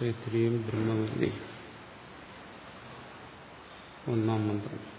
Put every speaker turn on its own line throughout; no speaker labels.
തൈത്രിയും ബ്രഹ്മവല്ലി ഒന്നാം മന്ത്രം.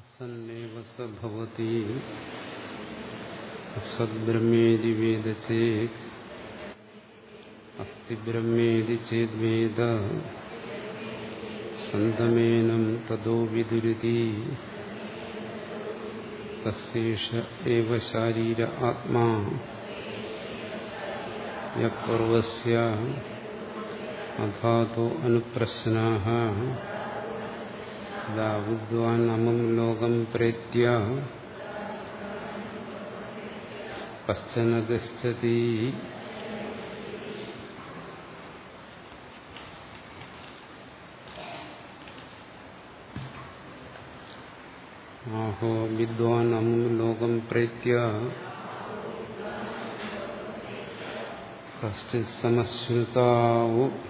അസന്നേവ സഭവതി അസദ്ബ്രഹ്മേതി വേദ ചേത് അസ്തി ബ്രഹ്മേതി ചേദ്വേദ സന്തമേനം തതോ വിദുരിതി തസ്യേഷ ഏവ ശാരീര ആത്മാ യപർവസ്യ അധാതോ അനുപ്രശ്നാഃ തഥാ വിദ്വാൻ അമം ലോകം പ്രേത്യ. കശ്ചന ഗച്ഛതി ആഹോ വിദ്വാൻ അമം ലോകം പ്രേത്യ. കശ്ചിത് സമശ്രുതാവു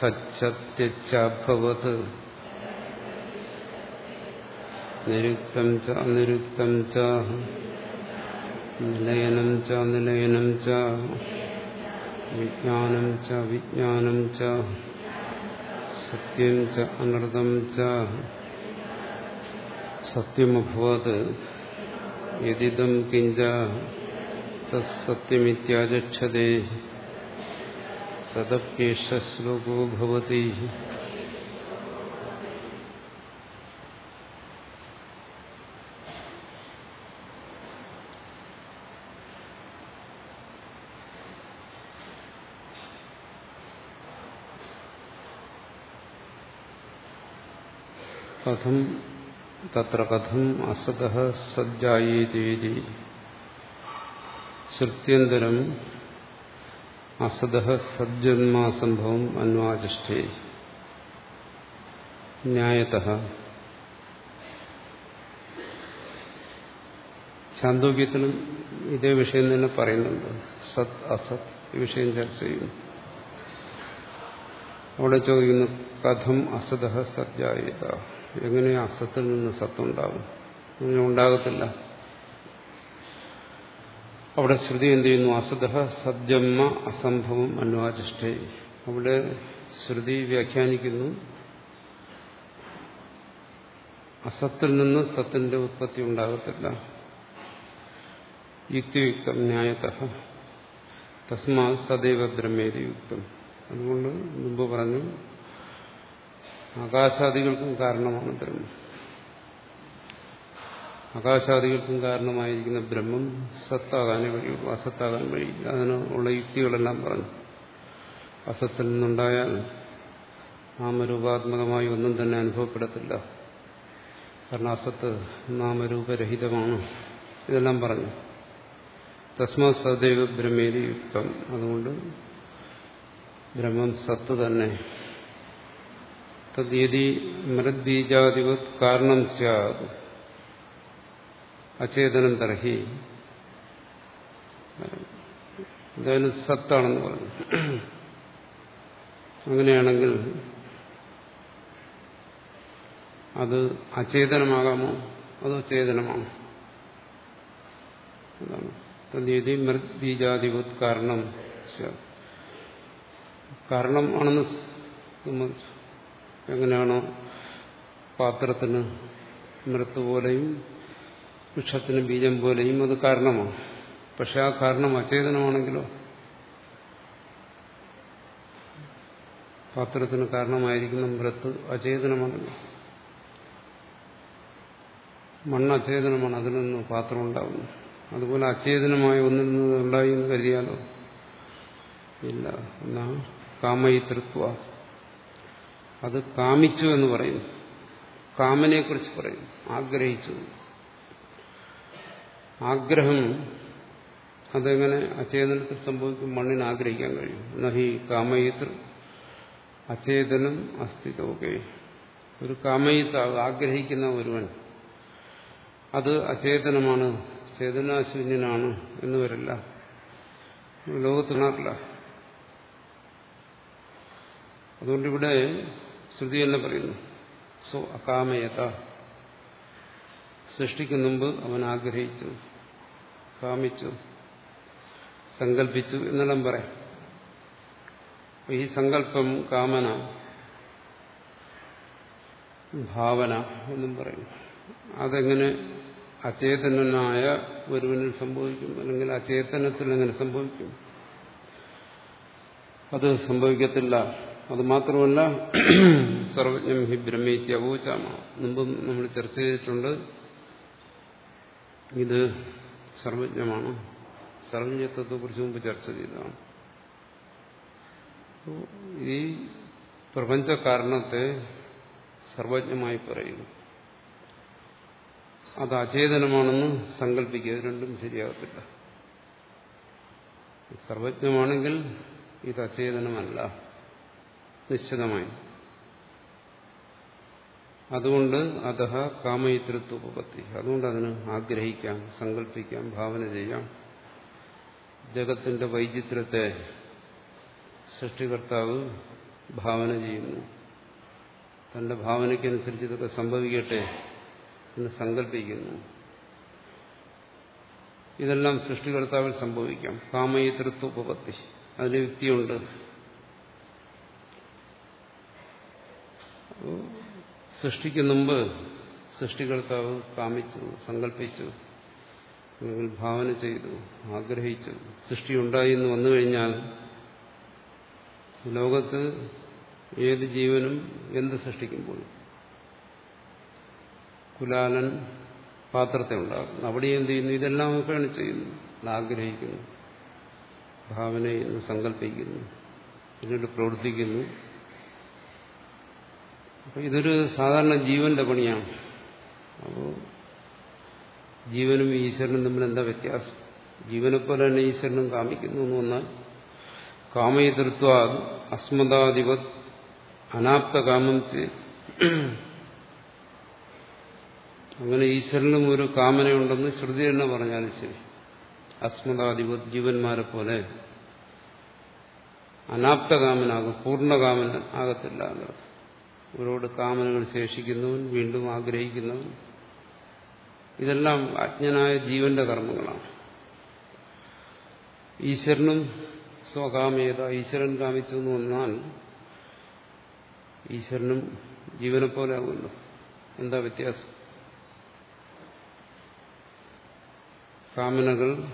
സത്യഭവത് നിരുക്തം ച അനിരുക്തം ച. നിലയനം ച നിലയനം ച. വിജ്ഞാനം ച വിജ്ഞാനം ച. സത്യം ച അനൃതം ച. സത്യമഭവത്. യതിദം കിഞ്ച. തത്സത്യമിത്യാചക്ഷതേ തദപ്യേഷ ശ്ലോകോ ഭവതി കഥം തത്ര കഥം അസത സജ്ജായേതേതി ശ്രുത്യന്തരം അസത സജ്ജന്മാസംഭവം അന്വാചിഷ്ടേ ന്യായത. ചാന്തോക്യത്തിലും ഇതേ വിഷയം തന്നെ പറയുന്നുണ്ട്. സത് അസത് ഈ വിഷയം ചർച്ച ചെയ്യുന്നു. അവിടെ ചോദിക്കുന്നു കഥം അസത സജ്ജായത. എങ്ങനെ അസത്തിൽ നിന്ന് സത്തുണ്ടാകും അങ്ങനെ ഉണ്ടാകത്തില്ല. അവിടെ ശ്രുതി എന്ത് ചെയ്യുന്നു? അസത സദ്യമ്മ അസംഭവം അന്വാചിഷ്ഠേ. അവിടെ ശ്രുതി വ്യാഖ്യാനിക്കുന്നു. അസത്തിൽ നിന്ന് സത്തിന്റെ ഉത്പത്തി ഉണ്ടാകത്തില്ല. യുക്തിയുക്തം ന്യായത. തസ്മാ സദൈവ ബ്രഹ്മേതി യുക്തം. അതുകൊണ്ട് മുമ്പ് പറഞ്ഞു ആകാശാദികൾക്കും കാരണമാണ് ബ്രഹ്മം. ആകാശാദികൾക്കും കാരണമായിരിക്കുന്ന ബ്രഹ്മം സത്താകാനേ വഴിയുള്ളൂ അസത്താകാൻ വഴി അതിനുള്ള യുക്തികളെല്ലാം പറഞ്ഞു. അസത്തിൽ നിന്നുണ്ടായാൽ നാമരൂപാത്മകമായി ഒന്നും തന്നെ അനുഭവപ്പെടത്തില്ല. കാരണം അസത്ത് നാമരൂപരഹിതമാണ്. ഇതെല്ലാം പറഞ്ഞു. തസ്മാ സദൈവ ബ്രഹ്മേരി യുക്തം. അതുകൊണ്ട് ബ്രഹ്മം സത്ത് തന്നെ. തദ്യതി മൃദ്ബീജാധിപത് കാരണം സ്യാത്. അചേതനം തർഹി. എന്തായാലും സത്താണെന്ന് പറഞ്ഞു. അങ്ങനെയാണെങ്കിൽ അത് അചേതനമാകാമോ? അതോ ചേതനമാണോ അതാണ്. മൃദ്ബീജാധിപത് കാരണം. കാരണം ആണെന്ന് സംബന്ധിച്ചു എങ്ങനെയാണോ പാത്രത്തിന് മൃത്ത് പോലെയും വൃക്ഷത്തിന് ബീജം പോലെയും അത് കാരണമാണ് പക്ഷെ ആ കാരണം അചേതനമാണെങ്കിലോ? പാത്രത്തിന് കാരണമായിരിക്കുന്ന മൃത്ത് അചേതനമാണല്ലോ മണ്ണ് അചേതനമാണ് അതിൽ നിന്ന് പാത്രം ഉണ്ടാകുന്നു അതുപോലെ അചേതനമായ ഒന്നിൽ നിന്ന് ഉണ്ടായി എന്ന് കരുതിയാലോ? ഇല്ല. എന്നാ കാമയിതൃത്വ അത് കാമിച്ചു എന്ന് പറയുന്നു. കാമനെക്കുറിച്ച് പറയും ആഗ്രഹിച്ചു. ആഗ്രഹം അതെങ്ങനെ അചേതനത്തിൽ സംഭവിക്കും മണ്ണിന് ആഗ്രഹിക്കാൻ കഴിയും. നഹി കാമയിതൃ അചേതനം അസ്ഥിതോക്കെ ഒരു കാമയിത്ത് ആഗ്രഹിക്കുന്ന ഒരുവൻ അത് അചേതനമാണ് ചേതനാശൂന്യനാണ് എന്ന് വരില്ല ലോകത്തിനാറില്ല അതുകൊണ്ടിവിടെ ശ്രുതി തന്നെ പറയുന്നു സോ അകാമയത. സൃഷ്ടിക്കുന്നുമ്പ് അവൻ ആഗ്രഹിച്ചു കാമിച്ചു സങ്കല്പിച്ചു എന്നെല്ലാം പറയാം. ഈ സങ്കല്പം കാമന ഭാവന എന്നും പറയും. അതെങ്ങനെ അചേതനായ ഒരുവനിൽ സംഭവിക്കും അല്ലെങ്കിൽ അചേതനത്തിൽ എങ്ങനെ സംഭവിക്കും? അത് സംഭവിക്കത്തില്ല. അത് മാത്രമല്ല സർവജ്ഞം ഹി ബ്രഹ്മേത്യ അഗോചാമ മുമ്പും നമ്മൾ ചർച്ച ചെയ്തിട്ടുണ്ട്. ഇത് സർവജ്ഞമാണ്. സർവജ്ഞത്വത്തെക്കുറിച്ച് മുമ്പ് ചർച്ച ചെയ്തതാണ്. ഈ പ്രപഞ്ച കാരണത്തെ സർവജ്ഞമായി പറയുന്നു. അത് അചേതനമാണെന്ന് സങ്കല്പിക്കുക രണ്ടും ശരിയാകത്തില്ല. സർവജ്ഞമാണെങ്കിൽ ഇത് അചേതനമല്ല. നിശ്ചിതമായി. അതുകൊണ്ട് അതഹ കാമയിതൃത്വപത്തി അതുകൊണ്ട് അതിന് ആഗ്രഹിക്കാം സങ്കല്പിക്കാം ഭാവന ചെയ്യാം. ജഗത്തിന്റെ വൈചിത്രത്തെ സൃഷ്ടികർത്താവ് ഭാവന ചെയ്യുന്നു. തന്റെ ഭാവനയ്ക്കനുസരിച്ച് ഇതൊക്കെ സംഭവിക്കട്ടെ എന്ന് സങ്കല്പിക്കുന്നു ഇതെല്ലാം സൃഷ്ടികർത്താവിൽ സംഭവിക്കാം. കാമയിതൃത്വപത്തി അതിന് യുക്തിയുണ്ട്. സൃഷ്ടിക്ക് മുമ്പ് സൃഷ്ടികർത്താവ് കാമിച്ചു സങ്കല്പിച്ചു അല്ലെങ്കിൽ ഭാവന ചെയ്തു ആഗ്രഹിച്ചു. സൃഷ്ടി ഉണ്ടായി എന്ന് വന്നു കഴിഞ്ഞാൽ ലോകത്ത് ഏത് ജീവനും എന്ത് സൃഷ്ടിക്കുമ്പോൾ കുലാലൻ പാത്രത്തെ ഉണ്ടാക്കുന്നു. അവിടെ എന്ത് ചെയ്യുന്നു? ഇതെല്ലാം ഒക്കെയാണ് ചെയ്യുന്നു ആഗ്രഹിക്കുന്നു ഭാവന ചെയ്യുന്നു സങ്കല്പിക്കുന്നു പിന്നീട് പ്രവർത്തിക്കുന്നു. അപ്പോൾ ഇതൊരു സാധാരണ ജീവന്റെ പണിയാണ്. അപ്പോൾ ജീവനും ഈശ്വരനും തമ്മിൽ എന്താ വ്യത്യാസം? ജീവനെ പോലെ തന്നെ ഈശ്വരനും കാമിക്കുന്നു എന്ന് വന്നാൽ കാമയതൃത്വ അസ്മതാധിപത് അനാപ്ത കാമം അങ്ങനെ ഈശ്വരനും ഒരു കാമനയുണ്ടെന്ന് ശ്രുതി തന്നെ പറഞ്ഞാലും ശരി. അസ്മതാധിപത് ജീവന്മാരെ പോലെ അനാപ്തകാമനാകും പൂർണകാമന ആകത്തില്ല എന്നർത്ഥം ഒരുപാട് കാമനകൾ ശേഷിക്കുന്നവൻ വീണ്ടും ആഗ്രഹിക്കുന്നവൻ. ഇതെല്ലാം അജ്ഞനായ ജീവന്റെ കർമ്മങ്ങളാണ്. ഈശ്വരനും സ്വകാമേത ഈശ്വരൻ കാമിച്ചു എന്ന് വന്നാൽ ഈശ്വരനും ജീവനെ പോലെ ആകുമല്ലോ. എന്താ വ്യത്യാസം? കാമനകൾ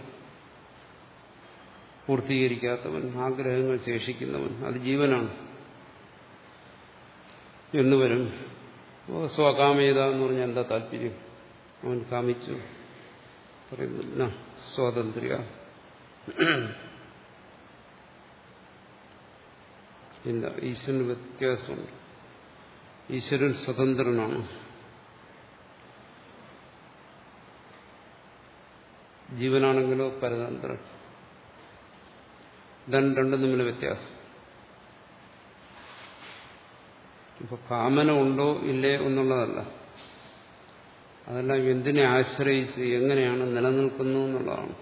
പൂർത്തീകരിക്കാത്തവൻ ആഗ്രഹങ്ങൾ ശേഷിക്കുന്നവൻ അത് ജീവനാണ്. എന്നുവരും സ്വകാമേത എന്ന് പറഞ്ഞാൽ എന്താ താല്പര്യം? അവൻ കാമിച്ചു. പറയുന്നില്ല സ്വാതന്ത്ര്യ. ഇല്ല ഈശ്വരന് വ്യത്യാസമുണ്ട്. ഈശ്വരൻ സ്വതന്ത്രനാണ്. ജീവനാണെങ്കിലോ പരതന്ത്രൻ. രണ്ടും തമ്മിൽ വ്യത്യാസം. ഇപ്പൊ കാമന ഉണ്ടോ ഇല്ലേ എന്നുള്ളതല്ല. അതെല്ലാം എന്തിനെ ആശ്രയിച്ച് എങ്ങനെയാണ് നിലനിൽക്കുന്നു എന്നുള്ളതാണ്.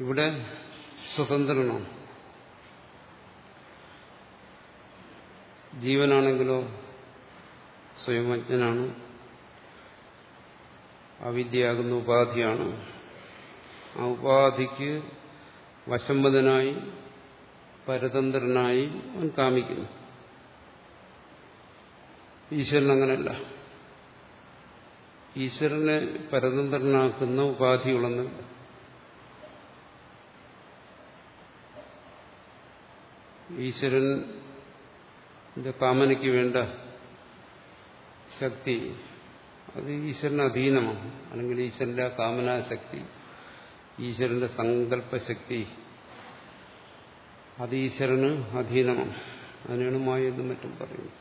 ഇവിടെ സ്വതന്ത്രനാണ്. ജീവനാണെങ്കിലോ സ്വയമജ്ഞനാണ് അവിദ്യയാകുന്ന ഉപാധിയാണ്. ആ ഉപാധിക്ക് വശംവദനായി പരതന്ത്രനായി അവൻ കാമിക്കുന്നു. ഈശ്വരൻ അങ്ങനെയല്ല ഈശ്വരനെ പരതന്ത്രനാക്കുന്ന ഉപാധികളൊന്നുമില്ല ഈശ്വരന്റെ കാമനയ്ക്ക് വേണ്ട ശക്തി അത് ഈശ്വരന് അധീനമാണ്. അല്ലെങ്കിൽ ഈശ്വരന്റെ കാമനാശക്തി ഈശ്വരന്റെ സങ്കല്പശക്തി അത് ഈശ്വരന് അധീനമാണ്. അതിനാണ് മായ എന്നും മറ്റും പറയുന്നത്.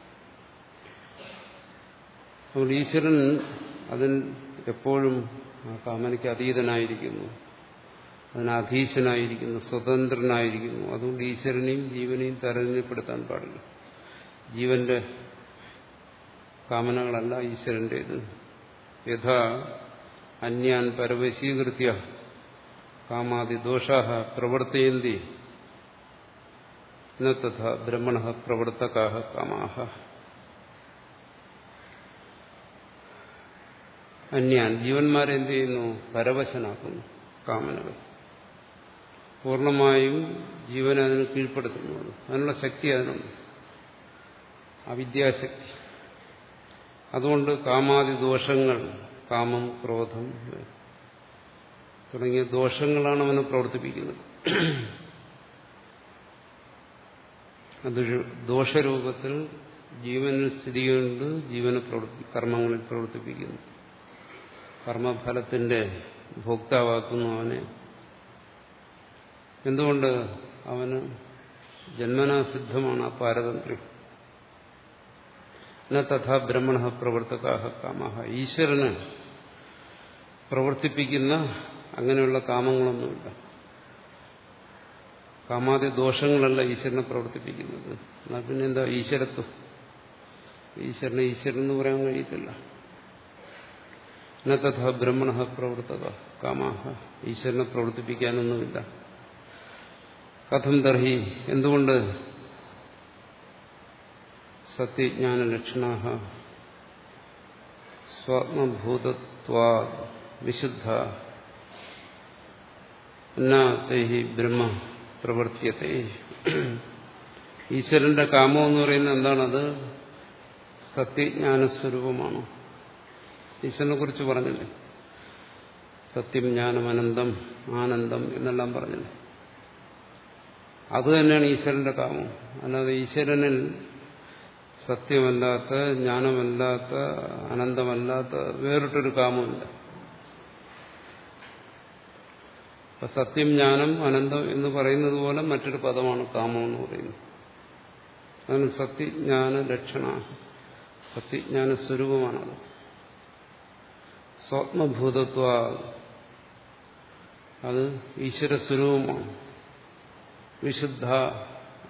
അതുകൊണ്ട് ഈശ്വരൻ അതിൽ എപ്പോഴും കാമനയ്ക്ക് അതീതനായിരിക്കുന്നു. അതിനധീശനായിരിക്കുന്നു സ്വതന്ത്രനായിരിക്കുന്നു. അതുകൊണ്ട് ഈശ്വരനെയും ജീവനെയും താരതമ്യപ്പെടുത്താൻ പാടില്ല. ജീവന്റെ കാമനകളല്ല ഈശ്വരന്റേത് യഥാ അന്യാൻ പരവശീകൃത്യ കാമാതി കാമാദിദോഷാ പ്രവർത്തയന്തി ബ്രഹ്മണ പ്രവർത്തകാഹ കാമാഹ അന്യാൻ ജീവന്മാരെ എന്ത് ചെയ്യുന്നു പരവശനാക്കുന്നു കാമനകൾ। പൂർണമായും ജീവനെ അതിന് കീഴ്പ്പെടുത്തുന്നുള്ളൂ അതിനുള്ള ശക്തി അതിനുണ്ട്। അവിദ്യാശക്തി। അതുകൊണ്ട് കാമാതി ദോഷങ്ങൾ കാമം ക്രോധം തുടങ്ങിയ ദോഷങ്ങളാണ് അവനെ പ്രവർത്തിപ്പിക്കുന്നത്। ദോഷരൂപത്തിൽ ജീവനിൽ സ്ഥിതി കൊണ്ട് ജീവനെ പ്രവർത്തി കർമ്മങ്ങളിൽ പ്രവർത്തിപ്പിക്കുന്നു. കർമ്മഫലത്തിന്റെ ഭോക്താവാക്കുന്നു അവനെ. എന്തുകൊണ്ട് അവന് ജന്മനാസിദ്ധമാണ് ആ പാരതന്ത്ര്യം തഥാ ബ്രഹ്മണ പ്രവർത്തകാഹ കാമഹ. ഈശ്വരന് പ്രവർത്തിപ്പിക്കുന്ന അങ്ങനെയുള്ള കാമങ്ങളൊന്നുമില്ല. കാമാതി ദോഷങ്ങളല്ല ഈശ്വരനെ പ്രവർത്തിപ്പിക്കുന്നത്. എന്നാൽ പിന്നെ എന്താ ഈശ്വരത്വം? ഈശ്വരനെ ഈശ്വരൻ എന്ന് പറയാൻ കഴിയത്തില്ല. തഥാ ബ്രഹ്മണ പ്രവർത്തക കാമാഹ. ഈശ്വരനെ പ്രവർത്തിപ്പിക്കാനൊന്നുമില്ല. കഥം തർഹി. എന്തുകൊണ്ട്? സത്യജ്ഞാന ലക്ഷണ സ്വാത്മഭൂതത്വാ വിശുദ്ധ ബ്രഹ്മ. പ്രവർത്തിയത്തെ. ഈശ്വരന്റെ കാമം എന്ന് പറയുന്നത് എന്താണത്? സത്യജ്ഞാനസ്വരൂപമാണ്. ഈശ്വരനെ കുറിച്ച് പറഞ്ഞില്ലേ? സത്യം ജ്ഞാനം അനന്തം ആനന്ദം എന്നെല്ലാം പറഞ്ഞില്ലേ? അത് തന്നെയാണ് ഈശ്വരന്റെ കാമം. അല്ലാതെ ഈശ്വരനിൽ സത്യമല്ലാത്ത ജ്ഞാനമല്ലാത്ത അനന്തമല്ലാത്ത വേറിട്ടൊരു കാമമില്ല അപ്പൊ സത്യം ജ്ഞാനം അനന്തം എന്ന് പറയുന്നത് പോലെ മറ്റൊരു പദമാണ് കാമം എന്ന് പറയുന്നത്. അതിന് സത്യജ്ഞാന ലക്ഷണ. സത്യജ്ഞാന സ്വരൂപമാണത് സ്വാത്മഭൂതത്വ അത് ഈശ്വര സ്വരൂപമാണ്. വിശുദ്ധ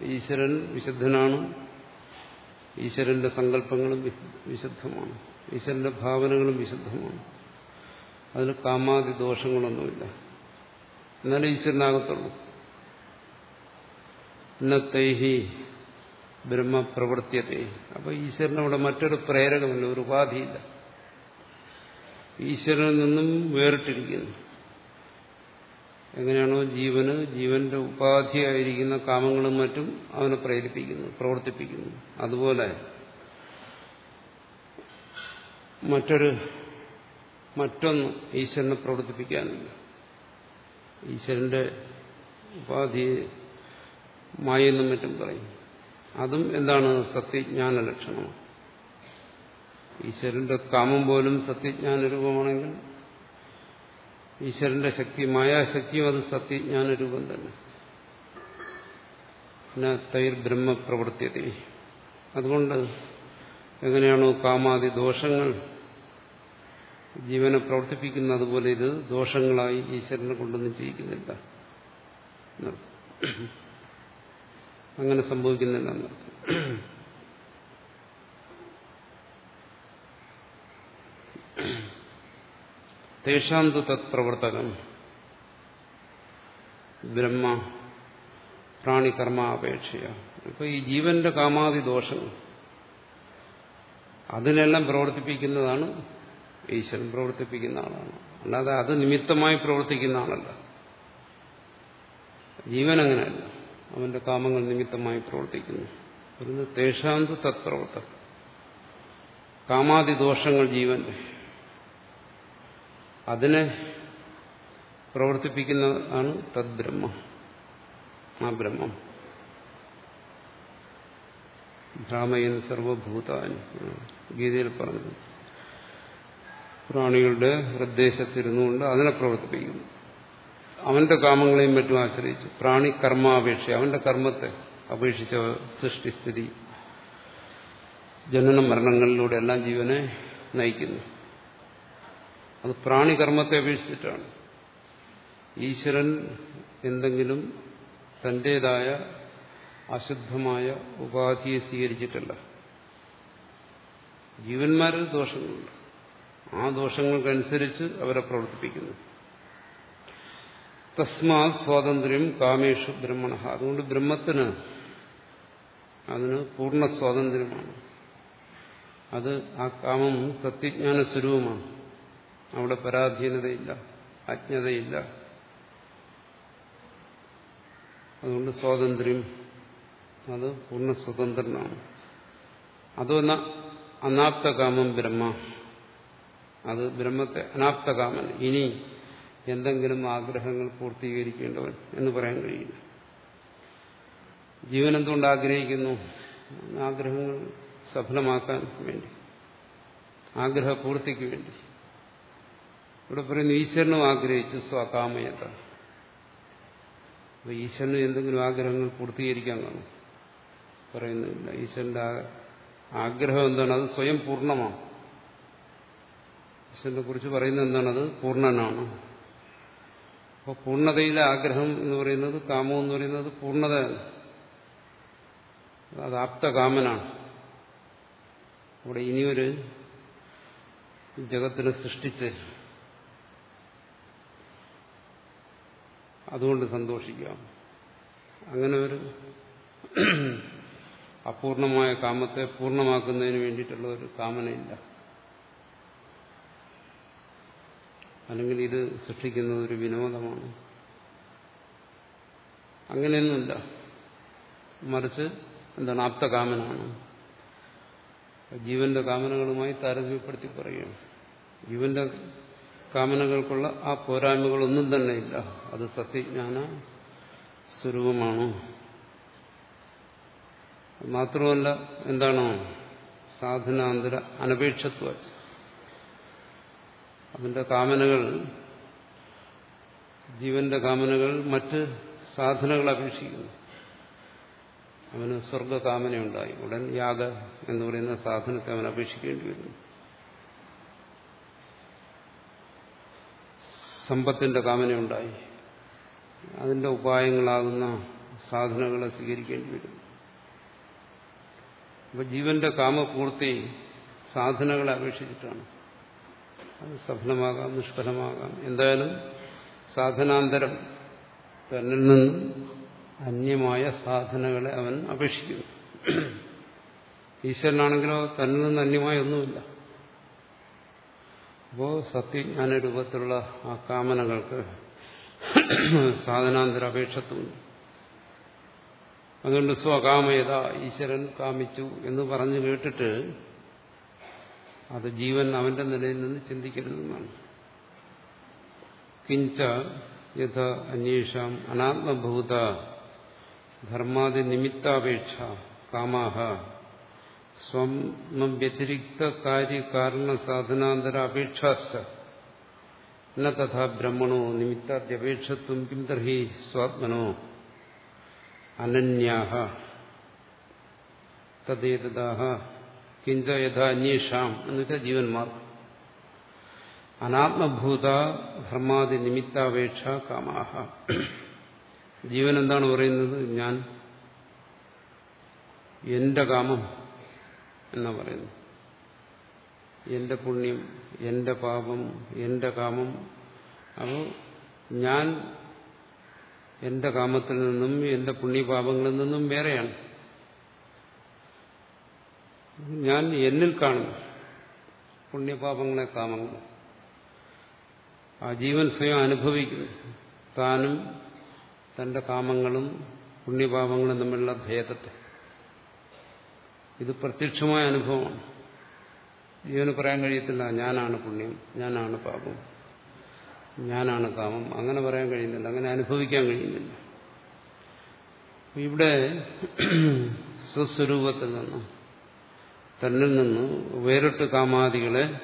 ഈശ്വരൻ വിശുദ്ധനാണ്. ഈശ്വരന്റെ സങ്കല്പങ്ങളും വിശുദ്ധമാണ്. ഈശ്വരന്റെ ഭാവനകളും വിശുദ്ധമാണ്. അതിന് കാമാതി ദോഷങ്ങളൊന്നുമില്ല. എന്നാലും ഈശ്വരനാകത്തുള്ളൂ. ബ്രഹ്മ ബ്രഹ്മപ്രവൃത്തിയത്തെ അപ്പൊ ഈശ്വരനവിടെ മറ്റൊരു പ്രേരകമില്ല ഒരു ഉപാധിയില്ല. ഈശ്വരനിൽ നിന്നും വേറിട്ടിരിക്കുന്നു. എങ്ങനെയാണോ ജീവന് ജീവന്റെ ഉപാധിയായിരിക്കുന്ന കാമങ്ങളും മറ്റും അവനെ പ്രേരിപ്പിക്കുന്നു പ്രവർത്തിപ്പിക്കുന്നു. അതുപോലെ മറ്റൊരു മറ്റൊന്ന് ഈശ്വരനെ പ്രവർത്തിപ്പിക്കാനില്ല. ഈശ്വരന്റെ ഉപാധിയെ മായെന്നും മറ്റും പറയും. അതും എന്താണ് സത്യജ്ഞാന ലക്ഷണമാണ് ഈശ്വരന്റെ കാമം പോലും സത്യജ്ഞാന രൂപമാണെങ്കിൽ ഈശ്വരന്റെ ശക്തി മായാശക്തിയും അത് സത്യജ്ഞാന രൂപം തന്നെ. പിന്നെ തൈർ ബ്രഹ്മപ്രവർത്തിയതേ അതുകൊണ്ട് എങ്ങനെയാണോ കാമാദി ദോഷങ്ങൾ ജീവനെ പ്രവർത്തിപ്പിക്കുന്നത് അതുപോലെ ഇത് ദോഷങ്ങളായി ഈശ്വരനെ കൊണ്ടൊന്നും ചെയ്യിക്കുന്നില്ല. അങ്ങനെ സംഭവിക്കുന്നില്ല എന്നർത്ഥം തേഷാന്തു തത്പ്രവർത്തകം ബ്രഹ്മ പ്രാണികർമാപേക്ഷയ ഇപ്പൊ ഈ ജീവന്റെ കാമാതി ദോഷം. അതിനെല്ലാം പ്രവർത്തിപ്പിക്കുന്നതാണ് ഈശ്വരൻ പ്രവർത്തിപ്പിക്കുന്ന ആളാണ്. അല്ലാതെ അത് നിമിത്തമായി പ്രവർത്തിക്കുന്ന ആളല്ല. ജീവൻ അങ്ങനെയല്ല. അവന്റെ കാമങ്ങൾ നിമിത്തമായി പ്രവർത്തിക്കുന്നു. അതിന് തേഷാന്ത് തത്പ്രവർത്തകം കാമാതി ദോഷങ്ങൾ ജീവന്റെ അതിനെ പ്രവർത്തിപ്പിക്കുന്നതാണ് തദ്ബ്രഹ്മം. ആ ബ്രഹ്മം. ഭ്രാമയൻ സർവഭൂതാൻ. ഗീതയിൽ പറഞ്ഞു പ്രാണികളുടെ ഹൃദ്ദേശത്തിരുന്നുകൊണ്ട് അതിനെ പ്രവർത്തിപ്പിക്കുന്നു. അവന്റെ കാമങ്ങളെയും മറ്റും ആശ്രയിച്ച് പ്രാണി കർമാപേക്ഷ അവന്റെ കർമ്മത്തെ അപേക്ഷിച്ച സൃഷ്ടിസ്ഥിതി ജനന മരണങ്ങളിലൂടെ എല്ലാം ജീവനെ നയിക്കുന്നു. അത് പ്രാണികർമ്മത്തെ അപേക്ഷിച്ചിട്ടാണ്. ഈശ്വരൻ എന്തെങ്കിലും തന്റേതായ അശുദ്ധമായ ഉപാധിയെ സ്വീകരിച്ചിട്ടല്ല. ജീവന്മാരിൽ ദോഷങ്ങളുണ്ട്. ആ ദോഷങ്ങൾക്കനുസരിച്ച് അവരെ പ്രവർത്തിപ്പിക്കുന്നു. തസ്മാ സ്വാതന്ത്ര്യം കാമേഷു ബ്രഹ്മണ. അതുകൊണ്ട് ബ്രഹ്മത്തിന് അതിന് പൂർണ സ്വാതന്ത്ര്യമാണ്. അത് ആ കാമം സത്യജ്ഞാന സ്വരൂപമാണ് അവിടെ പരാധീനതയില്ല അജ്ഞതയില്ല അതുകൊണ്ട് സ്വാതന്ത്ര്യം അത് പൂർണ സ്വതന്ത്രനാണ്. അതൊന്ന അനാപ്തകാമം ബ്രഹ്മ. അത് ബ്രഹ്മത്തെ അനാപ്തകാമൻ ഇനി എന്തെങ്കിലും ആഗ്രഹങ്ങൾ പൂർത്തീകരിക്കേണ്ടവൻ എന്ന് പറയാൻ കഴിയില്ല. ജീവൻ എന്തുകൊണ്ട് ആഗ്രഹിക്കുന്നു? ആഗ്രഹങ്ങൾ സഫലമാക്കാൻ വേണ്ടി. ആഗ്രഹപൂർത്തിക്ക് വേണ്ടി. ഇവിടെ പറയുന്നു ഈശ്വരനും ആഗ്രഹിച്ചു സ്വകാമയത അപ്പൊ ഈശ്വരന് എന്തെങ്കിലും ആഗ്രഹങ്ങൾ പൂർത്തീകരിക്കാൻ കാണും. പറയുന്നില്ല ഈശ്വരന്റെ ആഗ്രഹം എന്താണ്? അത് സ്വയം പൂർണമാണ് ഈശ്വരനെ കുറിച്ച് പറയുന്നത് എന്താണത്? പൂർണനാണ് അപ്പോൾ പൂർണതയിലെ ആഗ്രഹം എന്ന് പറയുന്നത് കാമം എന്ന് പറയുന്നത് പൂർണത. അത് ആപ്തകാമനാണ്. അവിടെ ഇനിയൊരു ജഗത്തിനെ സൃഷ്ടിച്ച് അതുകൊണ്ട് സന്തോഷിക്കാം. അങ്ങനെ ഒരു അപൂർണമായ കാമത്തെ പൂർണമാക്കുന്നതിന് വേണ്ടിയിട്ടുള്ള ഒരു കാമനയില്ല. അല്ലെങ്കിൽ ഇത് സൃഷ്ടിക്കുന്നത് ഒരു വിനോദമാണ്. അങ്ങനെയൊന്നുമില്ല. മറിച്ച് എന്താണ് ആപ്തകാമനാണ്. ജീവന്റെ കാമനകളുമായി താരതമ്യപ്പെടുത്തി പറയുകയാണ്. ജീവന്റെ കാമനകൾക്കുള്ള ആ പോരായ്മകളൊന്നും തന്നെ ഇല്ല. അത് സത്യജ്ഞാന സ്വരൂപമാണ്. മാത്രമല്ല എന്താണോ സാധനാന്തര അനപേക്ഷത്വ അതിന്റെ കാമനകൾ ജീവന്റെ കാമനകൾ മറ്റ് സാധനകൾ അപേക്ഷിക്കുന്നു. അവന് സ്വർഗകാമനയുണ്ടായി. ഉടൻ യാഗ എന്ന് പറയുന്ന സാധനത്തെ അവൻ അപേക്ഷിക്കേണ്ടി വരുന്നു. സമ്പത്തിന്റെ കാമനയുണ്ടായി. അതിന്റെ ഉപായങ്ങളാകുന്ന സാധനങ്ങളെ സ്വീകരിക്കേണ്ടി വരും അപ്പൊ ജീവന്റെ കാമപൂർത്തി സാധനകളെ അപേക്ഷിച്ചിട്ടാണ്. അത് സഫലമാകാം നിഷ്ഫലമാകാം. എന്തായാലും സാധനാന്തരം തന്നിൽ നിന്നും അന്യമായ സാധനകളെ അവൻ അപേക്ഷിക്കുന്നു. ഈശ്വരനാണെങ്കിലോ തന്നിൽ നിന്ന് അന്യമായ ഒന്നുമില്ല. അപ്പോ സത്യജ്ഞാന രൂപത്തിലുള്ള ആ കാമനകൾക്ക് സാധനാന്തര അപേക്ഷത്വമുണ്ട്. അതുകൊണ്ട് സ്വകാമയത ഈശ്വരൻ കാമിച്ചു എന്ന് പറഞ്ഞു കേട്ടിട്ട് അത് ജീവൻ അവന്റെ നിലയിൽ നിന്ന് ചിന്തിക്കരുതെന്നാണ്. കിഞ്ച യഥ അന്വേഷാം അനാത്മഭൂത ധർമാതി നിമിത്താപേക്ഷ കാമാഹ. സ്വം വ്യതിരിക്ത കാര്യകാരണ സാധനാന്തര അപേക്ഷാശ്ച. ന തഥാ ബ്രഹ്മണോ നിമിത്താദ്യപേക്ഷത്വം കിം സ്വാത്മനോ. അനന്യാഹ. തദ്ദേതാഹ കിഞ്ച യഥാ അന്വേഷാം എന്ന് വെച്ചാൽ ജീവന്മാർ. അനാത്മഭൂത ധർമാതി നിമിത്താപേക്ഷ കാമാഹ. ജീവൻ എന്താണ് പറയുന്നത്? ഞാൻ എന്റെ കാമം എന്നാ പറയുന്നു എന്റെ പുണ്യം എന്റെ പാപം എന്റെ കാമം. അപ്പോൾ ഞാൻ എന്റെ കാമത്തിൽ നിന്നും എന്റെ പുണ്യപാപങ്ങളിൽ നിന്നും വേറെയാണ്. ഞാൻ എന്നിൽ കാണുന്നു. പുണ്യപാപങ്ങളെ കാമങ്ങൾ ആ ജീവൻ സ്വയം അനുഭവിക്കുന്നു. താനും തന്റെ കാമങ്ങളും പുണ്യപാപങ്ങളും തമ്മിലുള്ള ഭേദത്തെ. ഇത് പ്രത്യക്ഷമായ അനുഭവമാണ്. ജീവന് പറയാൻ കഴിയത്തില്ല ഞാനാണ് പുണ്യം ഞാനാണ് പാപം ഞാനാണ് കാമം. അങ്ങനെ പറയാൻ കഴിയുന്നില്ല അങ്ങനെ അനുഭവിക്കാൻ കഴിയുന്നില്ല. ഇവിടെ സ്വസ്വരൂപത്തിൽ നിന്ന് തന്നിൽ നിന്ന് വേറിട്ട് കാമാദികളെ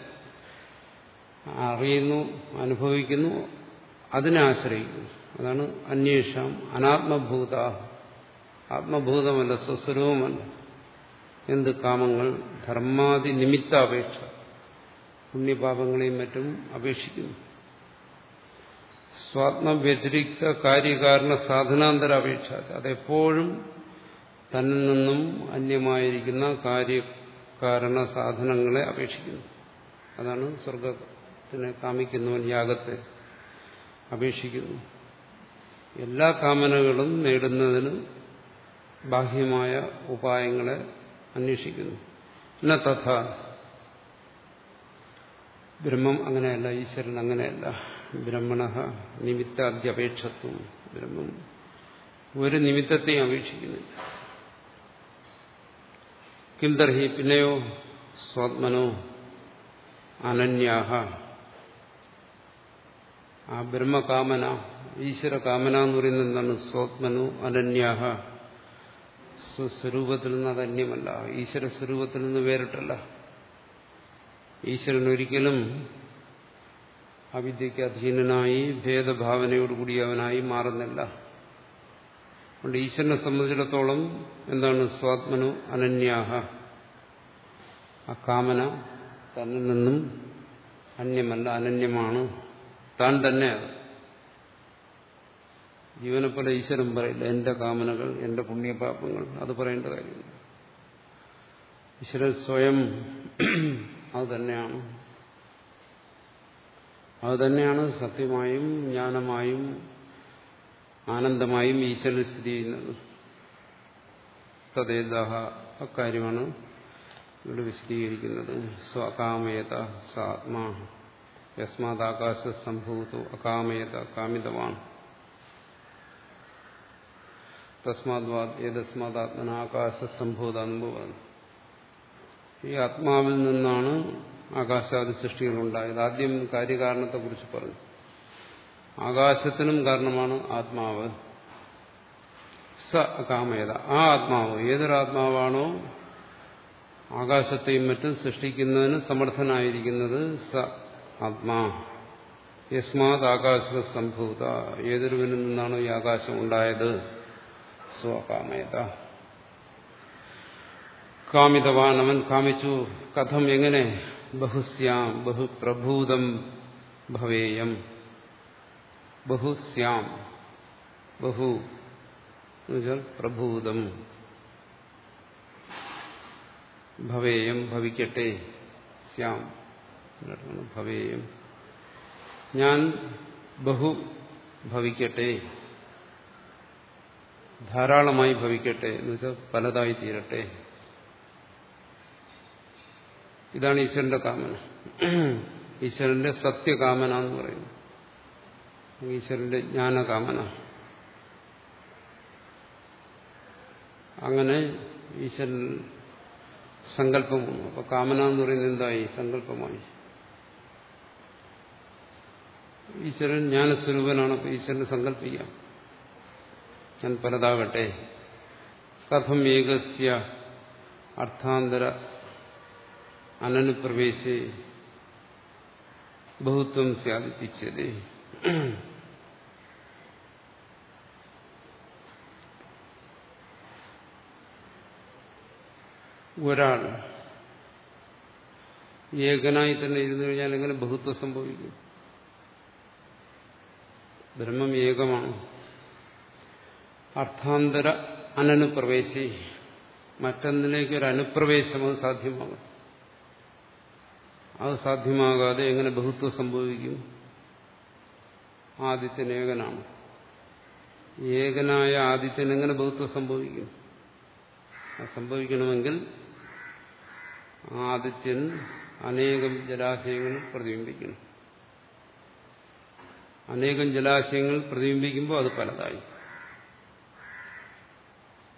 അറിയുന്നു അനുഭവിക്കുന്നു അതിനെ ആശ്രയിക്കുന്നു. അതാണ് അന്വേഷണം. അനാത്മഭൂത ആത്മഭൂതമല്ല സ്വസ്വരൂപമല്ല. എന്ത് കാമങ്ങൾ? ധർമാതി നിമിത്താപേക്ഷ. പുണ്യപാപങ്ങളെയും മറ്റും അപേക്ഷിക്കുന്നു. സ്വാത്മവ്യതിരിക്ത കാര്യകാരണ സാധനാന്തര അപേക്ഷ അതെപ്പോഴും തന്നിൽ നിന്നും അന്യമായിരിക്കുന്ന കാര്യകാരണ സാധനങ്ങളെ അപേക്ഷിക്കുന്നു. അതാണ് സ്വർഗത്തിനെ കാമിക്കുന്നവൻ യാഗത്തെ അപേക്ഷിക്കുന്നു. എല്ലാ കാമനകളും നേടുന്നതിന് ബാഹ്യമായ ഉപായങ്ങളെ അന്വേഷിക്കുന്നു. എന്ന തഥ ബ്രഹ്മം അങ്ങനെയല്ല ഈശ്വരൻ അങ്ങനെയല്ല. ബ്രഹ്മണ നിമിത്താദ്യപേക്ഷത്വം. ബ്രഹ്മം ഒരു നിമിത്തത്തെയും അപേക്ഷിക്കുന്നില്ല. കിംതർഹി പിന്നെയോ സ്വാത്മനോ അനന്യാഹ ആ ബ്രഹ്മകാമന ഈശ്വര കാമന എന്ന് പറയുന്നത് എന്താണ്? സ്വാത്മനു അനന്യാഹ. സ്വസ്വരൂപത്തിൽ നിന്ന് അത് അന്യമല്ല. ഈശ്വര സ്വരൂപത്തിൽ നിന്ന് വേറിട്ടല്ല. ഈശ്വരൻ ഒരിക്കലും അവിദ്യയ്ക്ക് അധീനനായി ഭേദഭാവനയോടുകൂടി അവനായി മാറുന്നില്ല. അതുകൊണ്ട് ഈശ്വരനെ സംബന്ധിച്ചിടത്തോളം എന്താണ് സ്വാത്മനു അനന്യാഹ? ആ കാമന തന്നിൽ നിന്നും അന്യമല്ല അനന്യമാണ്. താൻ തന്നെ ജീവനെ പോലെ ഈശ്വരൻ പറയില്ല എന്റെ കാമനകൾ എന്റെ പുണ്യപാപങ്ങൾ അത് പറയേണ്ട കാര്യമില്ല. ഈശ്വരൻ സ്വയം അത് തന്നെയാണ്. അത് തന്നെയാണ് സത്യമായും ജ്ഞാനമായും ആനന്ദമായും ഈശ്വരൻ സ്ഥിതി ചെയ്യുന്നത്. തദ്ദേതാഹ അക്കാര്യമാണ് ഇവിടെ വിശദീകരിക്കുന്നത്. സ്വകാമയത സാത്മാ. യസ്മാതാകാശ സംഭവത്തു അകാമയത കാമിതമാണ് തസ്മാത് ഏതസ്മാതാത്മന ആകാശ സംഭവത അനുഭവം ഈ ആത്മാവിൽ നിന്നാണ് ആകാശാദി സൃഷ്ടികൾ ഉണ്ടായത് ആദ്യം കാര്യകാരണത്തെക്കുറിച്ച് പറഞ്ഞു. ആകാശത്തിനും കാരണമാണ് ആത്മാവ്. സ അകാമയത ആ ആത്മാവ് ഏതൊരാത്മാവാണോ ആകാശത്തെയും മറ്റും സൃഷ്ടിക്കുന്നതിന് സമർത്ഥനായിരിക്കുന്നത് സ ആത്മാ. യസ്മാത് ആകാശ സംഭൂത. ഏതൊരുവിനിൽ നിന്നാണോ ഈ ആകാശം ഉണ്ടായത്? സ്വകാമയത കാമിതവാൻ അവൻ കാമിച്ചു. കഥം എങ്ങനെ? ബഹുസ്യാം ബഹുപ്രഭൂതം ഭവേയം. ബഹു എന്നുവെച്ചാൽ പ്രഭൂതം. ഭവേയം ഭവിക്കട്ടെ സ്യാം ഭവേയം. ഞാൻ ബഹു ഭവിക്കട്ടെ ധാരാളമായി ഭവിക്കട്ടെ എന്ന് വെച്ചാൽ പലതായി തീരട്ടെ. ഇതാണ് ഈശ്വരന്റെ കാമന. ഈശ്വരന്റെ സത്യകാമന എന്ന് പറയുന്നു ഈശ്വരന്റെ ജ്ഞാനകാമന. അങ്ങനെ ഈശ്വരൻ സങ്കല്പമാണ് അപ്പൊ കാമന എന്ന് പറയുന്നത് എന്തായി? സങ്കല്പമായി. ഈശ്വരൻ ജ്ഞാനസ്വരൂപനാണ്. അപ്പൊ ഈശ്വരന് സങ്കല്പിക്കാം. ഞാൻ പലതാകട്ടെ. കഥം ഏകസ്യ അർത്ഥാന്തര അനനുപ്രവേശി ബഹുത്വം സ്യാദിപ്പിച്ചത്. ഒരാൾ ഏകനായി തന്നെ ഇരുന്നു കഴിഞ്ഞാൽ എങ്ങനെ ബഹുത്വം സംഭവിക്കും? ബ്രഹ്മം ഏകമാണ്. അർത്ഥാന്തര അനനുപ്രവേശി മറ്റൊന്നിലേക്ക് ഒരു അനുപ്രവേശം അത് സാധ്യമാകും. അത് സാധ്യമാകാതെ എങ്ങനെ ബഹുത്വം സംഭവിക്കും? ആദിത്യൻ ഏകനാണ്. ഏകനായ ആദിത്യൻ എങ്ങനെ ബഹുത്വം സംഭവിക്കും? അത് സംഭവിക്കണമെങ്കിൽ ആദിത്യൻ അനേകം ജലാശയങ്ങൾ പ്രതിബിംബിക്കുന്നു. അനേകം ജലാശയങ്ങൾ പ്രതിബിംബിക്കുമ്പോൾ അത് പലതായി.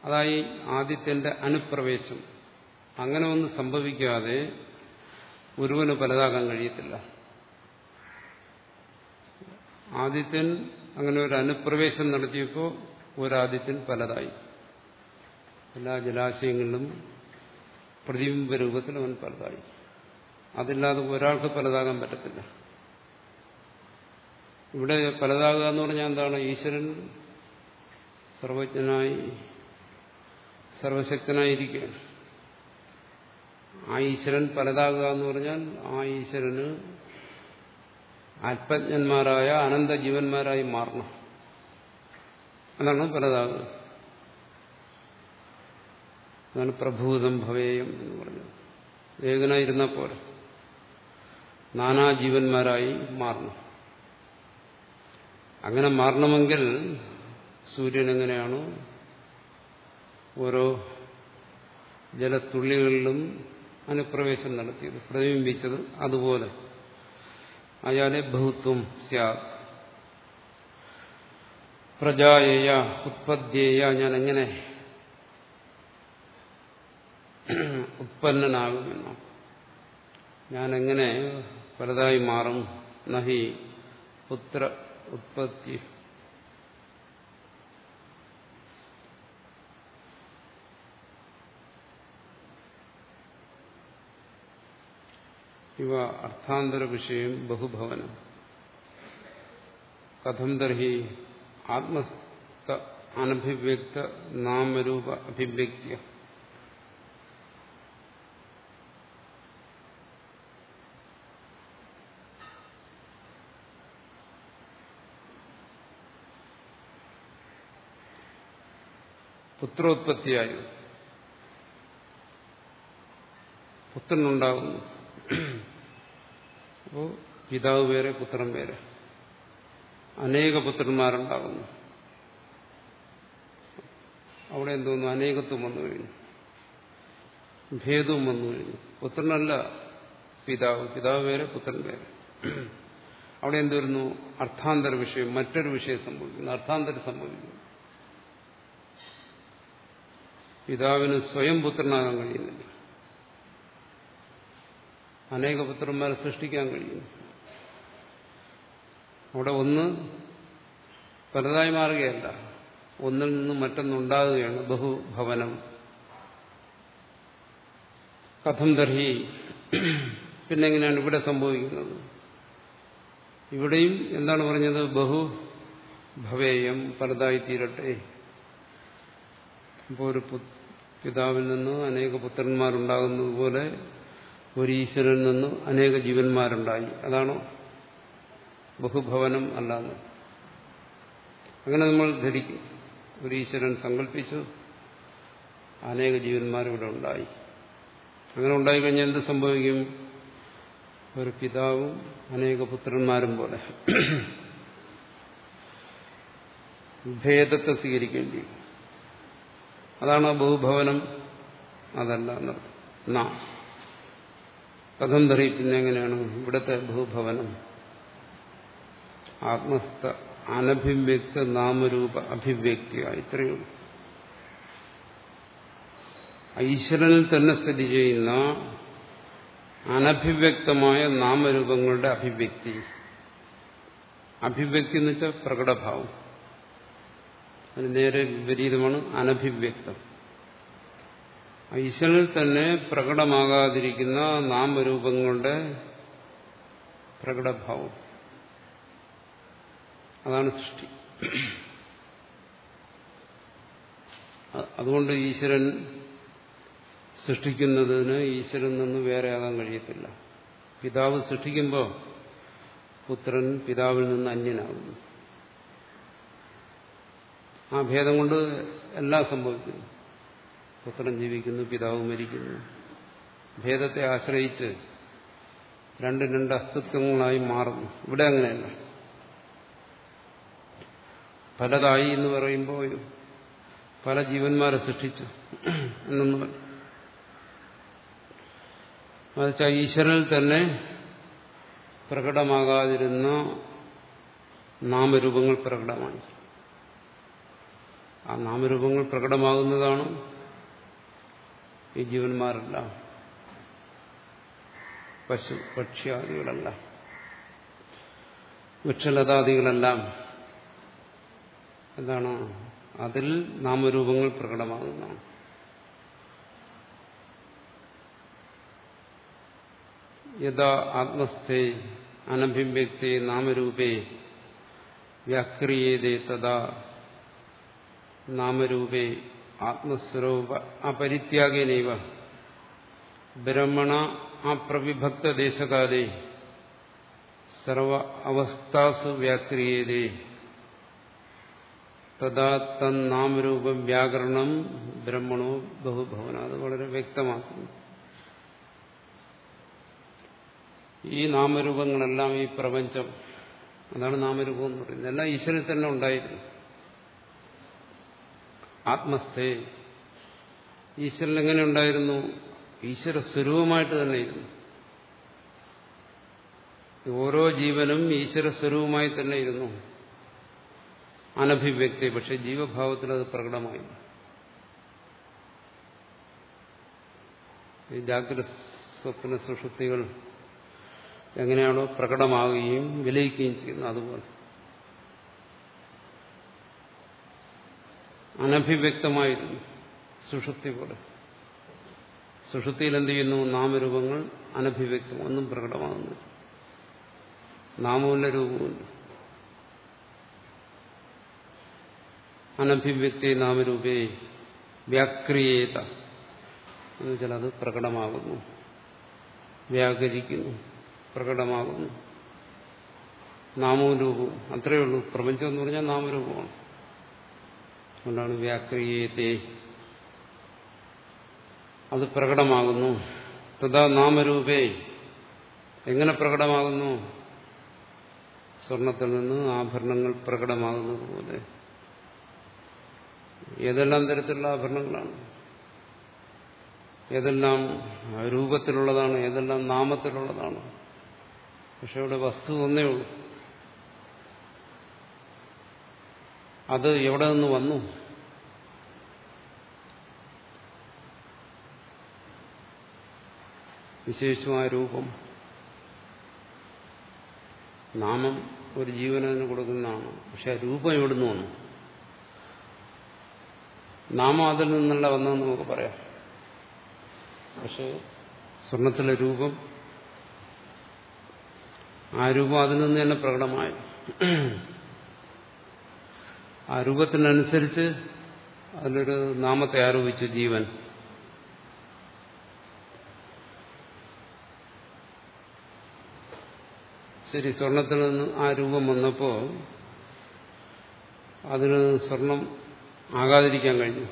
അതായി ആദിത്യന്റെ അനുപ്രവേശം. അങ്ങനെ ഒന്നും സംഭവിക്കാതെ ഒരുവന് പലതാകാൻ കഴിയത്തില്ല. ആദിത്യൻ അങ്ങനെ ഒരു അനുപ്രവേശം നടത്തിയപ്പോൾ ഒരാദിത്യൻ പലതായി. എല്ലാ ജലാശയങ്ങളിലും പ്രതിബിംബ രൂപത്തിൽ അവൻ പലതായി. അതില്ലാതെ ഒരാൾക്ക് പലതാകാൻ പറ്റത്തില്ല. ഇവിടെ പലതാകുക എന്ന് പറഞ്ഞാൽ എന്താണ്? ഈശ്വരൻ സർവജ്ഞനായി സർവശക്തനായിരിക്കുകയാണ്. ആ ഈശ്വരൻ പലതാകുക എന്ന് പറഞ്ഞാൽ ആ ഈശ്വരന് ആത്മജ്ഞന്മാരായ അനന്ത ജീവന്മാരായി മാറണം. അതാണ് പലതാകുക അതാണ് പ്രഭൂതം ഭവേയം എന്ന് പറഞ്ഞത് ഏകനായിരുന്ന പോലെ നാനാ ജീവന്മാരായി മാറണം. അങ്ങനെ മാറണമെങ്കിൽ സൂര്യൻ എങ്ങനെയാണോ ഓരോ ജലത്തുള്ളികളിലും അനുപ്രവേശം നടത്തിയത് പ്രതിബിംബിച്ചത് അതുപോലെ. അയാളെ ബഹുത്വം സ്യാ പ്രജായേയ ഉത്പദ്യേയ ഞാൻ എങ്ങനെ ഉത്പന്നനാകുമെന്നോ ഞാനെങ്ങനെ പലതായി മാറും? നഹി പുത്ര ഉത്പത്തി. ഇവ അർത്ഥാന്തര വിഷയം ബഹുഭവനം. കഥം തർഹി ആത്മസ്ഥ അനഭിവ്യക്ത നാമരൂപ അഭിവ്യക്തിയ. പുത്രോത്പത്തിയായി. പുത്രനുണ്ടാകുന്നു അപ്പോൾ പിതാവ് വേറെ പുത്രൻ വേറെ. അനേക പുത്രന്മാരുണ്ടാകുന്നു അവിടെ എന്തോന്നു? അനേകത്വം വന്നു കഴിഞ്ഞു. ഭേദവും വന്നു കഴിഞ്ഞു. പുത്രനല്ല പിതാവ്. പിതാവ് വേറെ പുത്രൻ വേറെ. അവിടെ എന്തുവരുന്നു അർത്ഥാന്തര വിഷയം. മറ്റൊരു വിഷയം സംഭവിക്കുന്നു. അർത്ഥാന്തരം സംഭവിക്കുന്നു. പിതാവിന് സ്വയം പുത്രനാകാൻ കഴിയുന്നില്ല. അനേക പുത്രന്മാരെ സൃഷ്ടിക്കാൻ കഴിയുന്നു. അവിടെ ഒന്ന് പലതായി മാറുകയല്ല. ഒന്നിൽ നിന്ന് മറ്റൊന്നുണ്ടാകുകയാണ് ബഹുഭവനം. കഥം ദർഹി പിന്നെങ്ങനെയാണ് ഇവിടെ സംഭവിക്കുന്നത്? ഇവിടെയും എന്താണ് പറഞ്ഞത്? ബഹു ഭവേയം പലതായി തീരട്ടെ അപ്പോൾ ഒരു പിതാവിൽ നിന്ന് അനേക പുത്രന്മാരുണ്ടാകുന്നത് പോലെ ഒരു ഈശ്വരനിൽ നിന്ന് അനേക ജീവന്മാരുണ്ടായി. അതാണോ? ബഹുഭവനം അല്ലാന്ന് അങ്ങനെ നമ്മൾ ധരിക്കും. ഒരു ഈശ്വരൻ സങ്കല്പിച്ചു അനേക ജീവന്മാരിവിടെ ഉണ്ടായി. അങ്ങനെ ഉണ്ടായിക്കഴിഞ്ഞാൽ എന്ത് സംഭവിക്കും? ഒരു പിതാവും അനേക പുത്രന്മാരും പോലെ. ഭേദത്തെ സ്വീകരിക്കേണ്ടി. അതാണ് ബഹുഭവനം അതല്ല എന്നർത്ഥം കഥം ധരിക്കുന്ന എങ്ങനെയാണ്? ഇവിടുത്തെ ബഹുഭവനം. ആത്മസ്ഥ അനഭിവ്യക്ത നാമരൂപ അഭിവ്യക്തിയ ഇത്രയും ഈശ്വരനിൽ തന്നെ സ്ഥിതി ചെയ്യുന്ന അനഭിവ്യക്തമായ നാമരൂപങ്ങളുടെ അഭിവ്യക്തി. അഭിവ്യക്തി എന്ന് വെച്ചാൽ പ്രകടഭാവം. അതിന് നേരെ വിപരീതമാണ് അനഭിവ്യക്തം. ഈശ്വരനിൽ തന്നെ പ്രകടമാകാതിരിക്കുന്ന നാമരൂപങ്ങളുടെ പ്രകടഭാവം. അതാണ് സൃഷ്ടി. അതുകൊണ്ട് ഈശ്വരൻ സൃഷ്ടിക്കുന്നതിന് ഈശ്വരൻ നിന്ന് വേറെ ആകാൻ കഴിയത്തില്ല. പിതാവ് സൃഷ്ടിക്കുമ്പോൾ പുത്രൻ പിതാവിൽ നിന്ന് അന്യനാകുന്നു. ആ ഭേദം കൊണ്ട് എല്ലാം സംഭവിക്കുന്നു. പുത്രൻ ജീവിക്കുന്നു പിതാവ് മരിക്കുന്നു. ഭേദത്തെ ആശ്രയിച്ച് രണ്ട് രണ്ട് അസ്തിത്വങ്ങളായി മാറുന്നു. ഇവിടെ അങ്ങനെയല്ല. പലതായി എന്ന് പറയുമ്പോൾ പല ജീവന്മാരെ സൃഷ്ടിച്ചു എന്നൊന്നും എന്നുവെച്ചാൽ ഈശ്വരനിൽ തന്നെ പ്രകടമാകാതിരുന്ന നാമരൂപങ്ങൾ പ്രകടമായി ആ നാമരൂപങ്ങൾ പ്രകടമാകുന്നതാണ്? ഈ ജീവന്മാരല്ല. പശു പക്ഷ്യാദികളല്ല വൃക്ഷലതാദികളെല്ലാം എന്താണ്? അതിൽ നാമരൂപങ്ങൾ പ്രകടമാകുന്നതാണ്. യഥാ ആത്മസ്ഥേ അനഭിവ്യക്തേ നാമരൂപേ വ്യാക്രിയേതേ തഥാ നാമരൂപേ ആത്മസ്വരൂപ അപരിത്യാഗേനൈവ. ബ്രഹ്മണ അപ്രവിഭക്തദേശകാലേ സർവ അവസ്ഥാസു വ്യാക്രിയേതേ. തഥാ തന്നാമരൂപം വ്യാകരണം ബ്രഹ്മണോ ബഹുഭവന. അത് വളരെ വ്യക്തമാക്കുന്നു. ഈ നാമരൂപങ്ങളെല്ലാം ഈ പ്രപഞ്ചം അതാണ് നാമരൂപം എന്ന് പറയുന്നത്. എല്ലാം ഈശ്വരൻ തന്നെ ഉണ്ടായിരുന്നു. ആത്മസ്ഥേ. ഈശ്വരൻ എങ്ങനെ ഉണ്ടായിരുന്നു? ഈശ്വര സ്വരൂപമായിട്ട് തന്നെ ഇരുന്നു. ഓരോ ജീവനും ഈശ്വര സ്വരൂപമായി തന്നെ ഇരുന്നു. അനഭിവ്യക്തി പക്ഷെ ജീവഭാവത്തിൽ അത് പ്രകടമായി. ജാഗ്രത സ്വപ്ന സുഷുപ്തികൾ എങ്ങനെയാണോ പ്രകടമാവുകയും വിലയിക്കുകയും ചെയ്യുന്നത് അതുപോലെ. അനഭിവ്യക്തമായിരുന്നു. സുഷുപ്തി പോലെ. സുഷുപ്തിയിൽ എന്ത് ചെയ്യുന്നു നാമരൂപങ്ങൾ അനഭിവ്യക്തം ഒന്നും പ്രകടമാകുന്നു നാമവുമില്ല രൂപവുമില്ല. അനഭിവ്യക്തി നാമരൂപേ വ്യാക്രിയേത. എന്ന് വെച്ചാൽ അത് പ്രകടമാകുന്നു. വ്യാകരിക്കുന്നു പ്രകടമാകുന്നു. നാമവും രൂപവും. അത്രയേ ഉള്ളൂ. പ്രപഞ്ചം എന്ന് പറഞ്ഞാൽ നാമരൂപമാണ്. അതുകൊണ്ടാണ് വ്യാക്രിയത്തെ അത് പ്രകടമാകുന്നു. തഥാ നാമരൂപേ. എങ്ങനെ പ്രകടമാകുന്നു? സ്വർണത്തിൽ നിന്ന് ആഭരണങ്ങൾ പ്രകടമാകുന്നത് പോലെ ഏതെല്ലാം തരത്തിലുള്ള ആഭരണങ്ങളാണ്? ഏതെല്ലാം രൂപത്തിലുള്ളതാണ്? ഏതെല്ലാം നാമത്തിലുള്ളതാണ്? പക്ഷെ ഇവിടെ വസ്തു ഒന്നേ ഉള്ളൂ. അത് എവിടെ നിന്ന് വന്നു? വിശേഷമായ രൂപം. നാമം ഒരു ജീവനതിന് കൊടുക്കുന്നതാണ്. പക്ഷെ ആ രൂപം എവിടുന്ന് വന്നു? നാമം അതിൽ നിന്നല്ല വന്നതെന്ന് നമുക്ക് പറയാം. പക്ഷെ സ്വർണത്തിലെ രൂപം ആ രൂപം അതിൽ നിന്ന് തന്നെ പ്രകടമായി ആ രൂപത്തിനനുസരിച്ച് അതിലൊരു നാമത്തെ ആരോപിച്ചു ജീവൻ. ശരി സ്വർണത്തിൽ നിന്ന് ആ രൂപം വന്നപ്പോൾ അതിന് സ്വർണം ആകാതിരിക്കാൻ കഴിഞ്ഞു.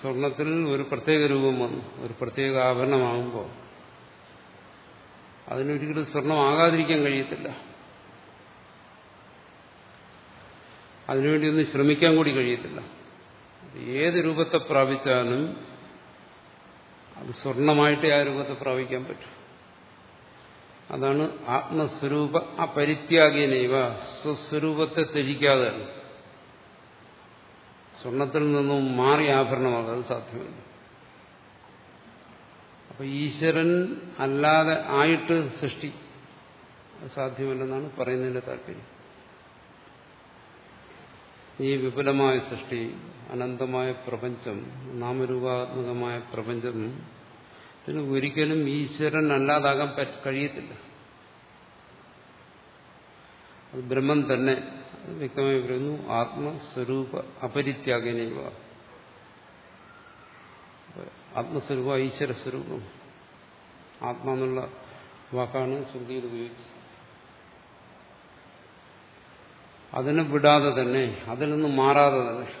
സ്വർണത്തിൽ ഒരു പ്രത്യേക രൂപം വന്നു ഒരു പ്രത്യേക ആഭരണമാകുമ്പോൾ. അതിനൊരിക്കലും സ്വർണമാകാതിരിക്കാൻ കഴിയത്തില്ല. അതിനുവേണ്ടി ഒന്നും ശ്രമിക്കാൻ കൂടി കഴിയത്തില്ല. ഏത് രൂപത്തെ പ്രാപിച്ചാലും അത് സ്വർണമായിട്ടേ ആ രൂപത്തെ പ്രാപിക്കാൻ പറ്റൂ. അതാണ് ആത്മസ്വരൂപ അപരിത്യാഗീനൈവ സ്വസ്വരൂപത്തെ ത്യജിക്കാതെ. സ്വർണത്തിൽ നിന്നും മാറി ആഭരണമാകാൻ സാധ്യമല്ല. അപ്പൊ ഈശ്വരൻ അല്ലാതെ ആയിട്ട് സൃഷ്ടി. സാധ്യമല്ലെന്നാണ് പറയുന്നതിന്റെ താല്പര്യം. ഈ വിപുലമായ സൃഷ്ടി അനന്തമായ പ്രപഞ്ചം നാമരൂപാത്മകമായ പ്രപഞ്ചം ഇതിന് ഒരിക്കലും ഈശ്വരൻ അല്ലാതാകാൻ കഴിയത്തില്ല. അത് ബ്രഹ്മം തന്നെ വ്യക്തമായി പറയുന്നു ആത്മസ്വരൂപ അപരിത്യാഗനീവ. ആത്മസ്വരൂപ ഈശ്വര സ്വരൂപം ആത്മാന്നുള്ള വാക്കാണ് ശ്രുതിയിൽ ഉപയോഗിച്ചത്. അതിനെ വിടാതെ തന്നെ അതിൽ നിന്ന് മാറാതെ തന്നെ.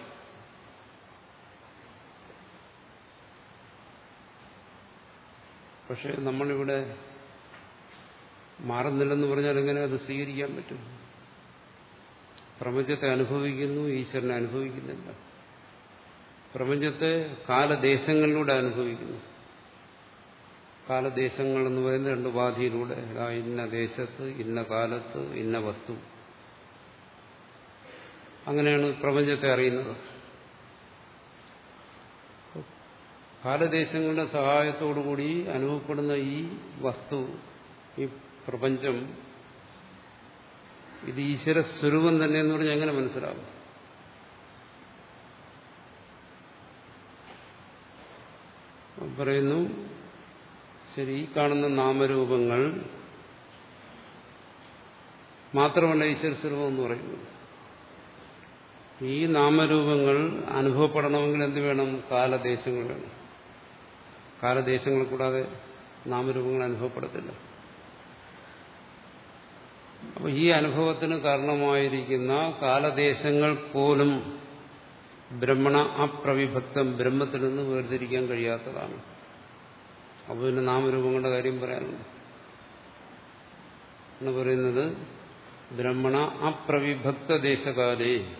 പക്ഷെ നമ്മളിവിടെ മാറുന്നില്ലെന്ന് പറഞ്ഞാൽ എങ്ങനെ അത് സ്വീകരിക്കാൻ പറ്റും? പ്രപഞ്ചത്തെ അനുഭവിക്കുന്നു ഈശ്വരനെ അനുഭവിക്കുന്നില്ല. പ്രപഞ്ചത്തെ കാലദേശങ്ങളിലൂടെ അനുഭവിക്കുന്നു. കാലദേശങ്ങൾ എന്ന് പറയുന്ന രണ്ട് ഉപാധിയിലൂടെ. ഇന്ന ദേശത്ത് ഇന്ന കാലത്ത് ഇന്ന വസ്തു. അങ്ങനെയാണ് പ്രപഞ്ചത്തെ അറിയുന്നത്. കാലദേശങ്ങളുടെ സഹായത്തോടുകൂടി അനുഭവപ്പെടുന്ന ഈ വസ്തു ഈ പ്രപഞ്ചം ഇത് ഈശ്വര സ്വരൂപം തന്നെ എന്ന് പറഞ്ഞാൽ എങ്ങനെ മനസ്സിലാകും പറയുന്നു ശരി ഈ കാണുന്ന നാമരൂപങ്ങൾ മാത്രമല്ല ഈശ്വര സ്വരൂപം എന്ന് പറയുന്നത്. ഈ നാമരൂപങ്ങൾ അനുഭവപ്പെടണമെങ്കിൽ എന്ത് വേണം? കാലദേശങ്ങൾ വേണം. കാലദേശങ്ങൾ കൂടാതെ നാമരൂപങ്ങൾ അനുഭവപ്പെടത്തില്ല. അപ്പൊ ഈ അനുഭവത്തിന് കാരണമായിരിക്കുന്ന കാലദേശങ്ങൾ പോലും ബ്രഹ്മണ അപ്രവിഭക്തം ബ്രഹ്മത്തിൽ നിന്ന് വേർതിരിക്കാൻ കഴിയാത്തതാണ്. അപ്പോൾ പിന്നെ നാമരൂപങ്ങളുടെ കാര്യം പറയാനുണ്ട്. എന്ന് പറയുന്നത് ബ്രഹ്മണ അപ്രവിഭക്ത ദേശകാലേ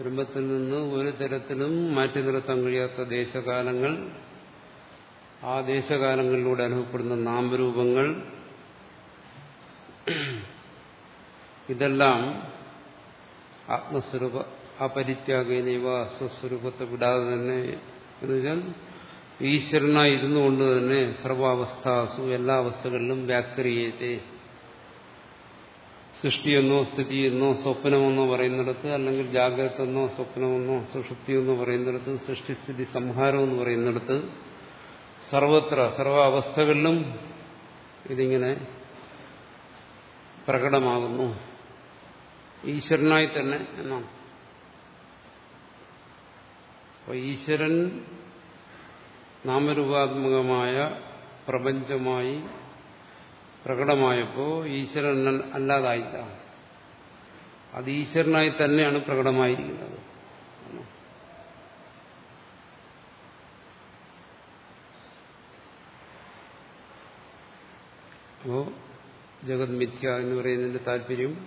ബ്രഹ്മത്തിൽ നിന്ന് ഒരു തരത്തിലും മാറ്റി നിർത്താൻ കഴിയാത്ത ദേശകാലങ്ങൾ ആ ദേശകാലങ്ങളിലൂടെ അനുഭവപ്പെടുന്ന നാമരൂപങ്ങൾ ഇതെല്ലാം ആത്മസ്വരൂപ അപരിത്യാഗേനൈവ സ്വസ്വരൂപത്തെ വിടാതെ തന്നെ എന്ന് വെച്ചാൽ ഈശ്വരനായിരുന്നു ഇരുന്നുകൊണ്ട് തന്നെ സർവാവസ്ഥാസു എല്ലാ അവസ്ഥകളിലും വ്യാക്രിയത്തെ സൃഷ്ടിയെന്നോ സ്ഥിതിയെന്നോ സ്വപ്നമെന്നോ പറയുന്നിടത്ത് അല്ലെങ്കിൽ ജാഗ്രത എന്നോ സ്വപ്നമെന്നോ സുഷുപ്തിയെന്നോ പറയുന്നിടത്ത് സൃഷ്ടിസ്ഥിതി സംഹാരം എന്ന് പറയുന്നിടത്ത് സർവത്ര സർവ അവസ്ഥകളിലും ഇതിങ്ങനെ പ്രകടമാകുന്നു. ഈശ്വരനായി തന്നെ എന്നാണ്. അപ്പൊ ഈശ്വരൻ നാമരൂപാത്മകമായ പ്രപഞ്ചമായി പ്രകടമായപ്പോൾ ഈശ്വരൻ അല്ലാതായില്ല. അത് ഈശ്വരനായി തന്നെയാണ് പ്രകടമായിരിക്കുന്നത്. അപ്പോ ജഗത് മിഥ്യ എന്ന് പറയുന്നതിന്റെ താല്പര്യം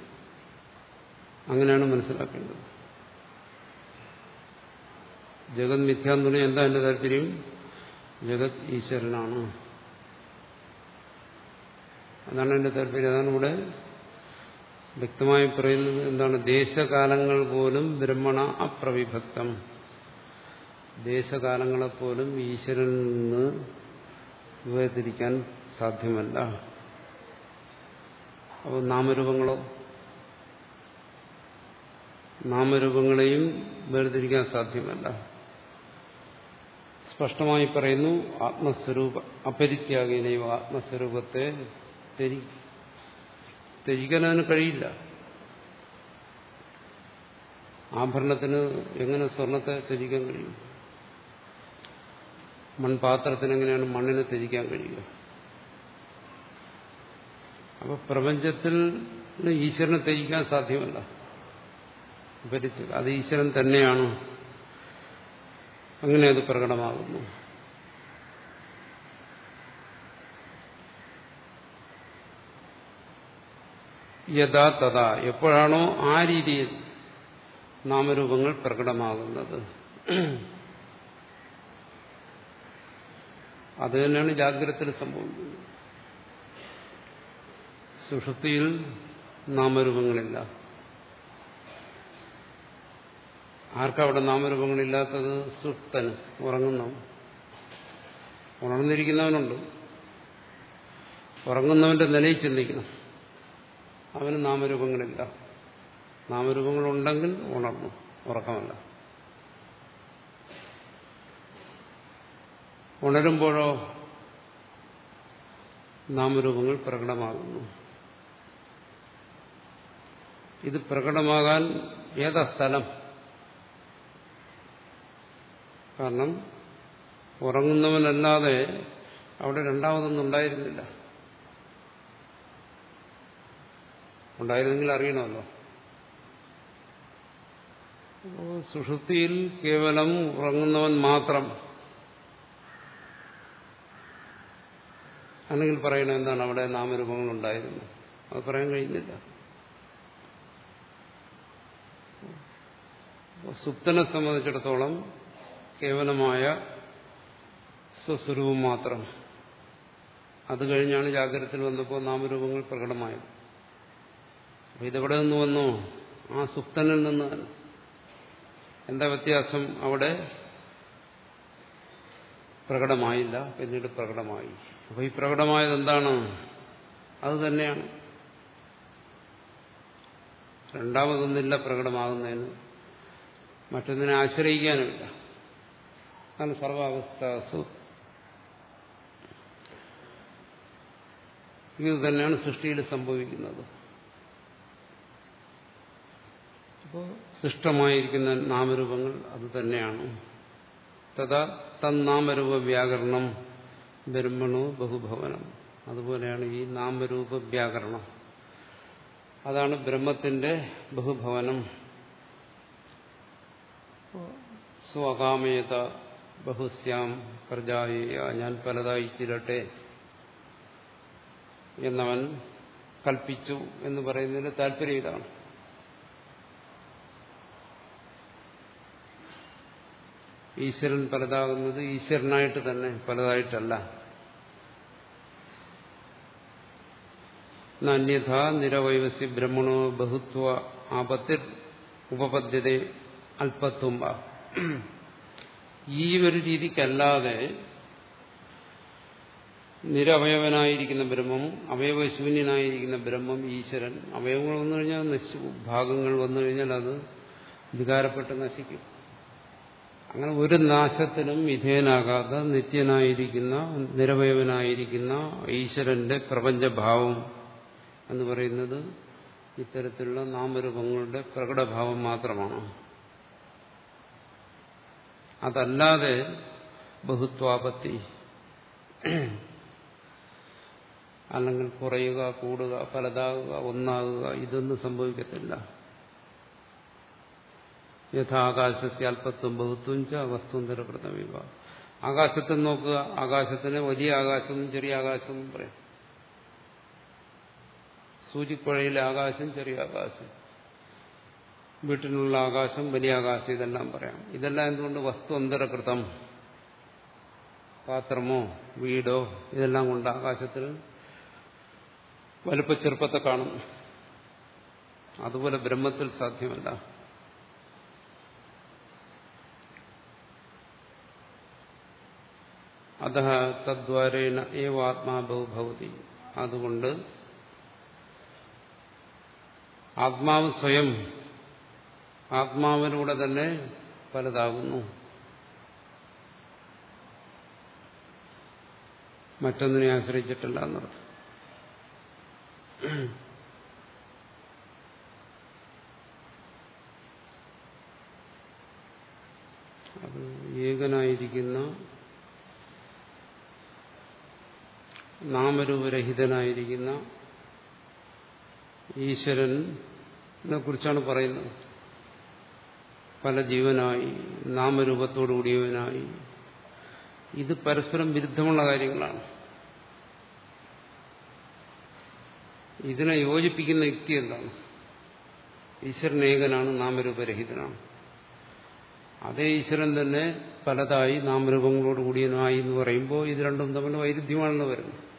അങ്ങനെയാണ് മനസ്സിലാക്കേണ്ടത്. ജഗത് മിഥ്യ എന്ന് പറഞ്ഞാൽ എന്താ എന്റെ താല്പര്യം? ജഗത് ഈശ്വരനാണ്. അതാണ് എന്റെ താല്പര്യം. അതാണ് ഇവിടെ വ്യക്തമായി പറയുന്നത് എന്താണ്? ദേശകാലങ്ങൾ പോലും ബ്രഹ്മണ അപ്രവിഭക്തം. ദേശകാലങ്ങളെപ്പോലും ഈശ്വരനിൽ നിന്ന് വേർതിരിക്കാൻ സാധ്യമല്ല. അപ്പോൾ നാമരൂപങ്ങളോ? നാമരൂപങ്ങളെയും വേർതിരിക്കാൻ സാധ്യമല്ല. സ്പഷ്ടമായി പറയുന്നു ആത്മസ്വരൂപ അപരിത്യാഗിനെയോ ആത്മസ്വരൂപത്തെ ത്യജിക്കാൻ അതിന് കഴിയില്ല. ആഭരണത്തിന് എങ്ങനെ സ്വർണത്തെ ത്യജിക്കാൻ കഴിയും? മൺപാത്രത്തിന് എങ്ങനെയാണ് മണ്ണിനെ ത്യജിക്കാൻ കഴിയുക? അപ്പൊ പ്രപഞ്ചത്തിൽ ഈശ്വരനെ ത്യജിക്കാൻ സാധ്യമല്ല. അത് ഈശ്വരൻ തന്നെയാണ്. അങ്ങനെ അത് പ്രകടമാകുന്നു. യഥാ തഥാ. എപ്പോഴാണോ ആ രീതിയിൽ നാമരൂപങ്ങൾ പ്രകടമാകുന്നത്. അത് തന്നെയാണ് ജാഗ്രതത്തിൽ സംഭവിക്കുന്നത് സുഷുപ്തിയിൽ നാമരൂപങ്ങളില്ല. ആർക്കവിടെ നാമരൂപങ്ങളില്ലാത്തത്? സുപ്തന് ഉറങ്ങുന്നവൻ ഉണർന്നിരിക്കുന്നവനുണ്ട്. ഉറങ്ങുന്നവന്റെ നിലയിൽ ചിന്തിക്കണം. അവന് നാമരൂപങ്ങളില്ല. നാമരൂപങ്ങളുണ്ടെങ്കിൽ ഉണർന്നു. ഉറക്കമല്ല. ഉണരുമ്പോഴോ നാമരൂപങ്ങൾ പ്രകടമാകുന്നു. ഇത് പ്രകടമാകാൻ ഏതാ സ്ഥലം? കാരണം ഉറങ്ങുന്നവനല്ലാതെ അവിടെ രണ്ടാമതൊന്നും ഉണ്ടായിരുന്നില്ല. ഉണ്ടായിരുന്നെങ്കിൽ അറിയണമല്ലോ. സുഷുപ്തിയിൽ കേവലം ഉറങ്ങുന്നവൻ മാത്രം. അല്ലെങ്കിൽ പറയണ എന്താണ് അവിടെ നാമരൂപങ്ങൾ ഉണ്ടായിരുന്നു അത് പറയാൻ കഴിയുന്നില്ല സുപ്തനെ സംബന്ധിച്ചിടത്തോളം കേവലമായ സ്വസ്വരൂപം മാത്രം. അത് കഴിഞ്ഞാണ് ജാഗ്രതത്തിൽ വന്നപ്പോൾ നാമരൂപങ്ങൾ പ്രകടമായത്. അപ്പൊ ഇതെവിടെ നിന്ന് വന്നു? ആ സുപ്തനിൽ നിന്ന്. എന്താ വ്യത്യാസം? അവിടെ പ്രകടമായില്ല. പിന്നീട് പ്രകടമായി. അപ്പൊ ഈ പ്രകടമായത് എന്താണ്? അത് തന്നെയാണ്. രണ്ടാമതൊന്നില്ല പ്രകടമാകുന്നതിന്. മറ്റൊന്നിനെ ആശ്രയിക്കാനില്ല അതാണ് സർവാവസ്ഥാസു ഇത് തന്നെയാണ് സൃഷ്ടിയിൽ സംഭവിക്കുന്നത്. അപ്പോൾ സൃഷ്ടമായിരിക്കുന്ന നാമരൂപങ്ങൾ അത് തന്നെയാണ്. തഥാ തന്നാമരൂപ വ്യാകരണം ബ്രഹ്മണോ ബഹുഭവനം. അതുപോലെയാണ് ഈ നാമരൂപ വ്യാകരണം. അതാണ് ബ്രഹ്മത്തിന്റെ ബഹുഭവനം. സ്വകാമയത ബഹുസ്യാം പ്രജായ ഞാൻ പലതായി തീരട്ടെ എന്നവൻ കൽപ്പിച്ചു എന്ന് പറയുന്നതിന്റെ താല്പര്യം ഇതാണ്. ഈശ്വരൻ പലതാകുന്നത് ഈശ്വരനായിട്ട് തന്നെ പലതായിട്ടല്ല. അന്യഥ നിരവൈവസ്യ ബ്രഹ്മണോ ബഹുത്വ ആപത്തിൽ ഉപപദ്ധ്യത അല്പത്വമ്പ ഈ ഒരു രീതിക്കല്ലാതെ നിരവയവനായിരിക്കുന്ന ബ്രഹ്മം അവയവശൂന്യനായിരിക്കുന്ന ബ്രഹ്മം ഈശ്വരൻ അവയവങ്ങൾ വന്നു കഴിഞ്ഞാൽ ഭാഗങ്ങൾ വന്നു കഴിഞ്ഞാൽ അത് വികാരപ്പെട്ട് നശിക്കും. അങ്ങനെ ഒരു നാശത്തിനും വിധേയനാകാതെ നിത്യനായിരിക്കുന്ന നിരവയവനായിരിക്കുന്ന ഈശ്വരന്റെ പ്രപഞ്ചഭാവം എന്ന് പറയുന്നത് ഇത്തരത്തിലുള്ള നാമരൂപങ്ങളുടെ പ്രകടഭാവം മാത്രമാണ്. അതല്ലാതെ ബഹുത്വാപത്തി അല്ലെങ്കിൽ കുറയുക കൂടുക പലതാകുക ഒന്നാകുക ഇതൊന്നും സംഭവിക്കത്തില്ല. യഥാകാശസ്യ അല്പത്വം ബഹുത്വം ച വസ്തുന്തരപ്രഥമിവ ആകാശത്തെ നോക്കുക ആകാശത്തിന് വലിയ ആകാശവും ചെറിയ ആകാശവും പറയും. സൂചിപ്പുഴയിലെ ആകാശം ചെറിയ ആകാശം. വീട്ടിനുള്ള ആകാശം വലിയ ആകാശം ഇതെല്ലാം പറയാം. ഇതെല്ലാം എന്തുകൊണ്ട്? വസ്തു അന്തരകൃതം. പാത്രമോ വീടോ ഇതെല്ലാം കൊണ്ട് ആകാശത്തിൽ വലുപ്പ ചെറുപ്പത്തെ കാണും. അതുപോലെ ബ്രഹ്മത്തിൽ സാധ്യമല്ല. അത തദ്വാരേണ ഏവ ആത്മാഭവതി ഭവതി അതുകൊണ്ട് ആത്മാവ് സ്വയം ആത്മാവിലൂടെ തന്നെ പലതാകുന്നു മറ്റൊന്നിനെ ആശ്രയിച്ചിട്ടില്ല എന്നർത്ഥം. അത് ഏകനായിരിക്കുന്ന നാമരൂപരഹിതനായിരിക്കുന്ന ഈശ്വരനെ കുറിച്ചാണ് പറയുന്നത്. പല ജീവനായി നാമരൂപത്തോടുകൂടിയവനായി. ഇത് പരസ്പരം വിരുദ്ധമുള്ള കാര്യങ്ങളാണ്. ഇതിനെ യോജിപ്പിക്കുന്ന യുക്തി എന്താണ്? ഈശ്വരൻ ഏകനാണ് നാമരൂപരഹിതനാണ്. അതേ ഈശ്വരൻ തന്നെ പലതായി നാമരൂപങ്ങളോട് കൂടിയനായി എന്ന് പറയുമ്പോൾ ഇത് രണ്ടും തമ്മിൽ വൈരുദ്ധ്യമാണെന്ന് വരുന്നത്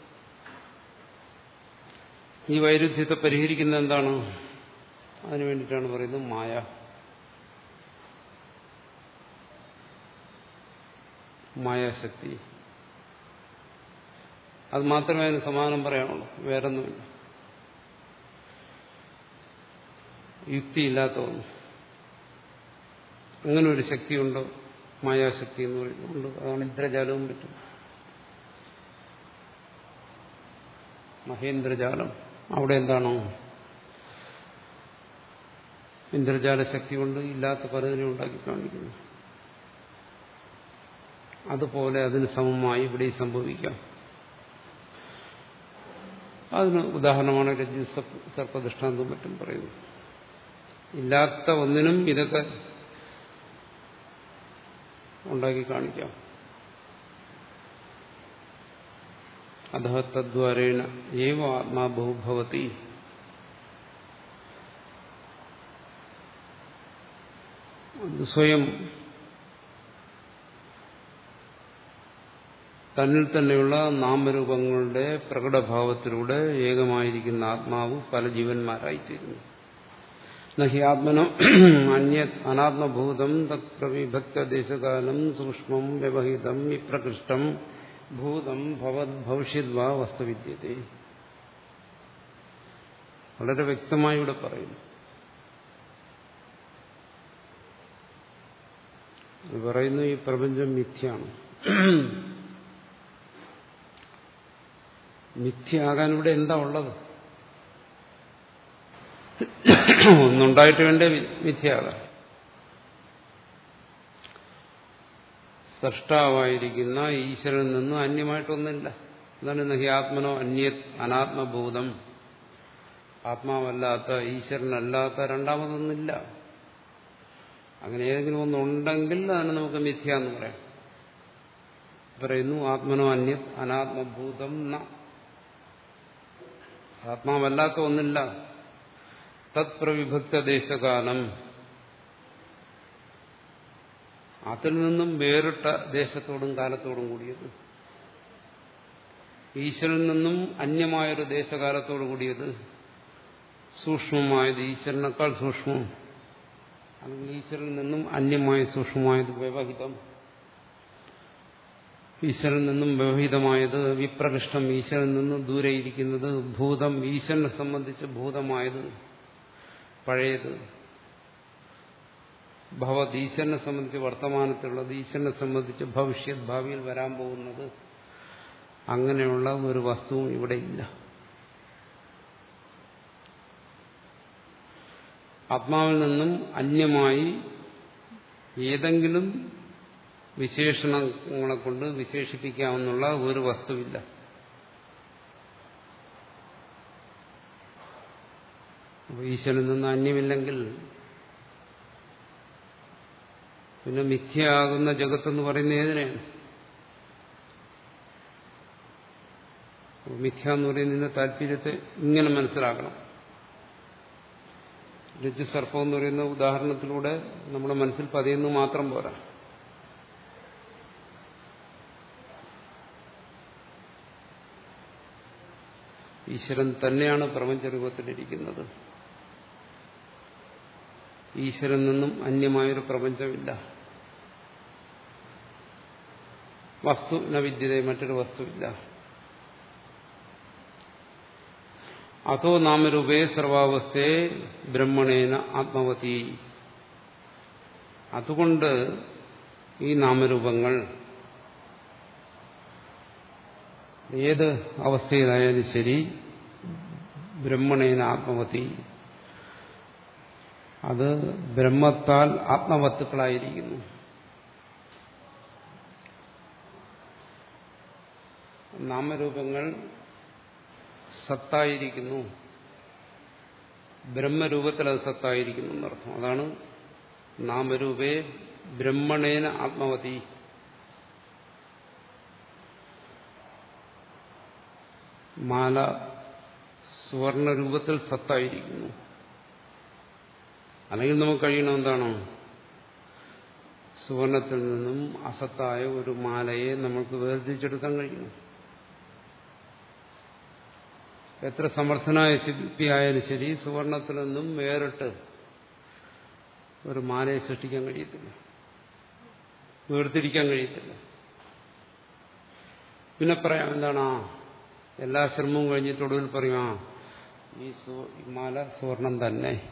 ഈ വൈരുദ്ധ്യത്തെ പരിഹരിക്കുന്ന എന്താണ്? അതിനു വേണ്ടിയിട്ടാണ് പറയുന്നത് മായ. മായാശക്തി. അത് മാത്രമേ അതിന് സമാനം പറയാനുള്ളൂ. വേറൊന്നുമില്ല. യുക്തിയില്ലാത്ത ഒന്ന് അങ്ങനെ ഒരു ശക്തിയുണ്ടോ. മായാശക്തി എന്ന് പറയുന്നുണ്ട്. അതാണ് ഇന്ദ്രജാലവും പറ്റും മഹേന്ദ്രജാലം. അവിടെ എന്താണോ? ഇന്ദ്രജാല ശക്തി കൊണ്ട് ഇല്ലാത്ത പലതിനെ ഉണ്ടാക്കി കാണിക്കുന്നു അതുപോലെ അതിന് സമമായി ഇവിടെ സംഭവിക്കാം. അതിന് ഉദാഹരണമാണ് രജി സർപ്പദൃഷ്ടാന്തം മറ്റും പറയുന്നത് ഇല്ലാത്ത ഒന്നിനും ഇതൊക്കെ ഉണ്ടാക്കി കാണിക്കാം. അധ തദ്വാരേണ ഏവ ആത്മാ ബഹുഭവതി സ്വയം തന്നിൽ തന്നെയുള്ള നാമരൂപങ്ങളുടെ പ്രകടഭാവത്തിലൂടെ ഏകമായിരിക്കുന്ന ആത്മാവ് പല ജീവന്മാരായിത്തീരുന്നു. നഹി ആത്മനം അന്യ അനാത്മഭൂതം തത്പ്രവിഭക്തദേശകാലം സൂക്ഷ്മം വ്യവഹിതം വിപ്രകൃഷ്ടം ഭൂതം ഭവത് ഭവിഷ്യദ്വാ വസ്തുവിദ്യത്തെ. വളരെ വ്യക്തമായി ഇവിടെ പറയുന്നു. പറയുന്നു ഈ പ്രപഞ്ചം മിഥ്യയാണ്. മിഥ്യയാകാൻ ഇവിടെ എന്താ ഉള്ളത്? ഒന്നുണ്ടായിട്ട് വേണ്ടേ മിഥ്യയാകാൻ? സൃഷ്ടാവായിരിക്കുന്ന ഈശ്വരനിൽ നിന്നും അന്യമായിട്ടൊന്നില്ല എന്താണ് നഹി ആത്മനോ അന്യ അനാത്മഭൂതം ആത്മാവല്ലാത്ത ഈശ്വരനല്ലാത്ത രണ്ടാമതൊന്നില്ല അങ്ങനെ ഏതെങ്കിലും ഒന്നുണ്ടെങ്കിൽ അതിന് നമുക്ക് മിഥ്യ എന്ന് പറയാം. പറയുന്നു ആത്മനോ അന്യ അനാത്മഭൂതം ന. ആത്മാവല്ലാത്ത ഒന്നില്ല. തത്പ്രവിഭക്ത ദേശകാലം അതിൽ നിന്നും വേറിട്ട ദേശത്തോടും കാലത്തോടും കൂടിയത്. ഈശ്വരനിൽ നിന്നും അന്യമായൊരു ദേശകാലത്തോടു കൂടിയത് സൂക്ഷ്മമായത് ഈശ്വരനേക്കാൾ സൂക്ഷ്മം. അല്ലെങ്കിൽ ഈശ്വരനിൽ നിന്നും അന്യമായ സൂക്ഷ്മമായത് വ്യവഹിതം. ഈശ്വരനിൽ നിന്നും വ്യവഹിതമായത് വിപ്രകൃഷ്ടം. ഈശ്വരനിൽ നിന്നും ദൂരെ ഇരിക്കുന്നത് ഭൂതം. ഈശ്വരനെ സംബന്ധിച്ച് ഭൂതമായത് പഴയത്. ഭവത് ഈശ്വരനെ സംബന്ധിച്ച് വർത്തമാനത്തിലുള്ളത് ഈശ്വരനെ സംബന്ധിച്ച് ഭവിഷ്യത് ഭാവിയിൽ വരാൻ പോകുന്നത് അങ്ങനെയുള്ള ഒരു വസ്തുവും ഇവിടെ ഇല്ല. ആത്മാവിൽ നിന്നും അന്യമായി ഏതെങ്കിലും വിശേഷണങ്ങളെ കൊണ്ട് വിശേഷിപ്പിക്കാവുന്ന ഒരു വസ്തുവില്ല. ഈശ്വരനിൽ നിന്ന് അന്യമില്ലെങ്കിൽ പിന്നെ മിഥ്യയാകുന്ന ജഗത്തെന്ന് പറയുന്ന ഏതിനെയാണ്? മിഥ്യ എന്ന് പറയുന്നതിന്റെ താല്പര്യത്തെ ഇങ്ങനെ മനസ്സിലാക്കണം. രജ്ജുസർപ്പം എന്ന് പറയുന്ന ഉദാഹരണത്തിലൂടെ നമ്മുടെ മനസ്സിൽ പതിയുന്നു മാത്രം പോരാ. ഈശ്വരൻ തന്നെയാണ് പ്രപഞ്ചരൂപത്തിലിരിക്കുന്നത്. ഈശ്വരൻ നിന്നും അന്യമായൊരു പ്രപഞ്ചമില്ല. വസ്തു ന മറ്റൊരു വസ്തുവില്ല. അതോ നാമരൂപേ സർവാവസ്ഥയെ ബ്രഹ്മണേന ആത്മവതി. അതുകൊണ്ട് ഈ നാമരൂപങ്ങൾ ഏത് അവസ്ഥയിലായാലും ശരി ബ്രഹ്മണേന ആത്മവതി. അത് ബ്രഹ്മത്താൽ ആത്മവത്തുക്കളായിരിക്കുന്നു. നാമരൂപങ്ങൾ സത്തായിരിക്കുന്നു. ബ്രഹ്മരൂപത്തിൽ അത് സത്തായിരിക്കുന്നു എന്നർത്ഥം. അതാണ് നാമരൂപേ ബ്രഹ്മണേന ആത്മവതി. മാല സുവർണരൂപത്തിൽ സത്തായിരിക്കുന്നു. അല്ലെങ്കിൽ നമുക്ക് കഴിയണം എന്താണോ? സുവർണത്തിൽ നിന്നും അസത്തായ ഒരു മാലയെ നമ്മൾക്ക് വേർതിരിച്ചെടുക്കാൻ കഴിയണം എത്ര സമർത്ഥനായ ശില്പിയായാലും ശരി സുവർണത്തിൽ നിന്നും വേറിട്ട് ഒരു മാലയെ സൃഷ്ടിക്കാൻ കഴിയത്തില്ല. വേർതിരിക്കാൻ കഴിയത്തില്ല. പിന്നെ പറയാം എന്താണ്? എല്ലാ ശ്രമവും കഴിഞ്ഞിട്ടൊടുവിൽ പറയും ആ ഈ മാല സുവർണം തന്നെ.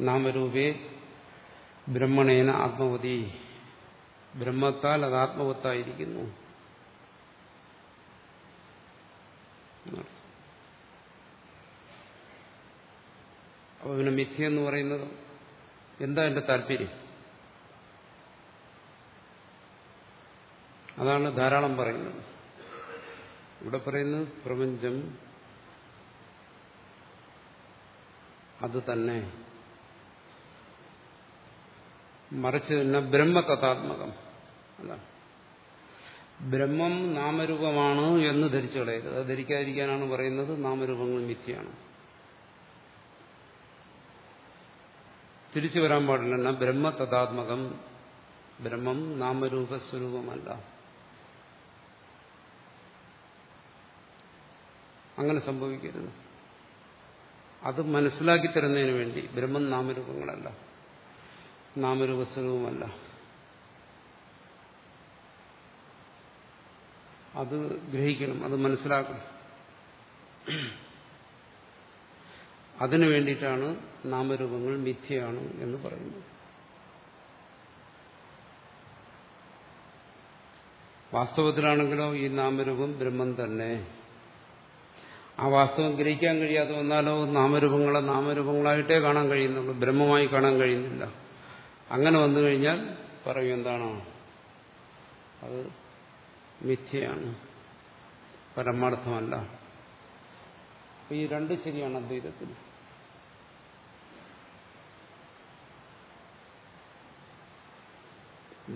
നാമരൂപേ ബ്രഹ്മണേന ആത്മവതി. ബ്രഹ്മത്താൽ അത് ആത്മവത്തായിരിക്കുന്നു. അപ്പൊ അവന് മിഥ്യ എന്ന് പറയുന്നത് എന്താ എന്റെ താല്പര്യം? അതാണ് ധാരാളം പറയുന്നത്. ഇവിടെ പറയുന്നത് പ്രപഞ്ചം അത് തന്നെ. മറിച്ച് തന്നെ ബ്രഹ്മതഥാത്മകം. അതാണ് ബ്രഹ്മം നാമരൂപമാണ് എന്ന് ധരിച്ചു കളയരുത് അത് ധരിക്കാതിരിക്കാനാണ് പറയുന്നത് നാമരൂപങ്ങൾ മിഥ്യയാണ്. തിരിച്ചു വരാൻ പാടില്ല ബ്രഹ്മ തഥാത്മകം ബ്രഹ്മം നാമരൂപ സ്വരൂപമല്ല അങ്ങനെ സംഭവിക്കരുത്. അത് മനസ്സിലാക്കി തരുന്നതിന് വേണ്ടി ബ്രഹ്മം നാമരൂപങ്ങളല്ല. നാമരൂപ സ്വരൂപമല്ല അത് ഗ്രഹിക്കണം അത് മനസ്സിലാക്കണം. അതിനു വേണ്ടിയിട്ടാണ് നാമരൂപങ്ങൾ മിഥ്യയാണ് എന്ന് പറയുന്നത്. വാസ്തവത്തിലാണെങ്കിലോ ഈ നാമരൂപം ബ്രഹ്മം തന്നെ. ആ വാസ്തവം ഗ്രഹിക്കാൻ കഴിയാതെ വന്നാലോ നാമരൂപങ്ങളെ നാമരൂപങ്ങളായിട്ടേ കാണാൻ കഴിയുന്നുള്ളൂ. ബ്രഹ്മമായി കാണാൻ കഴിയുന്നില്ല. അങ്ങനെ വന്നു കഴിഞ്ഞാൽ പറയും എന്താണോ? അത് മിഥ്യയാണ്. പരമാർത്ഥമല്ല. ഈ രണ്ട് ശരിയാണ് അദ്വൈതത്തിൽ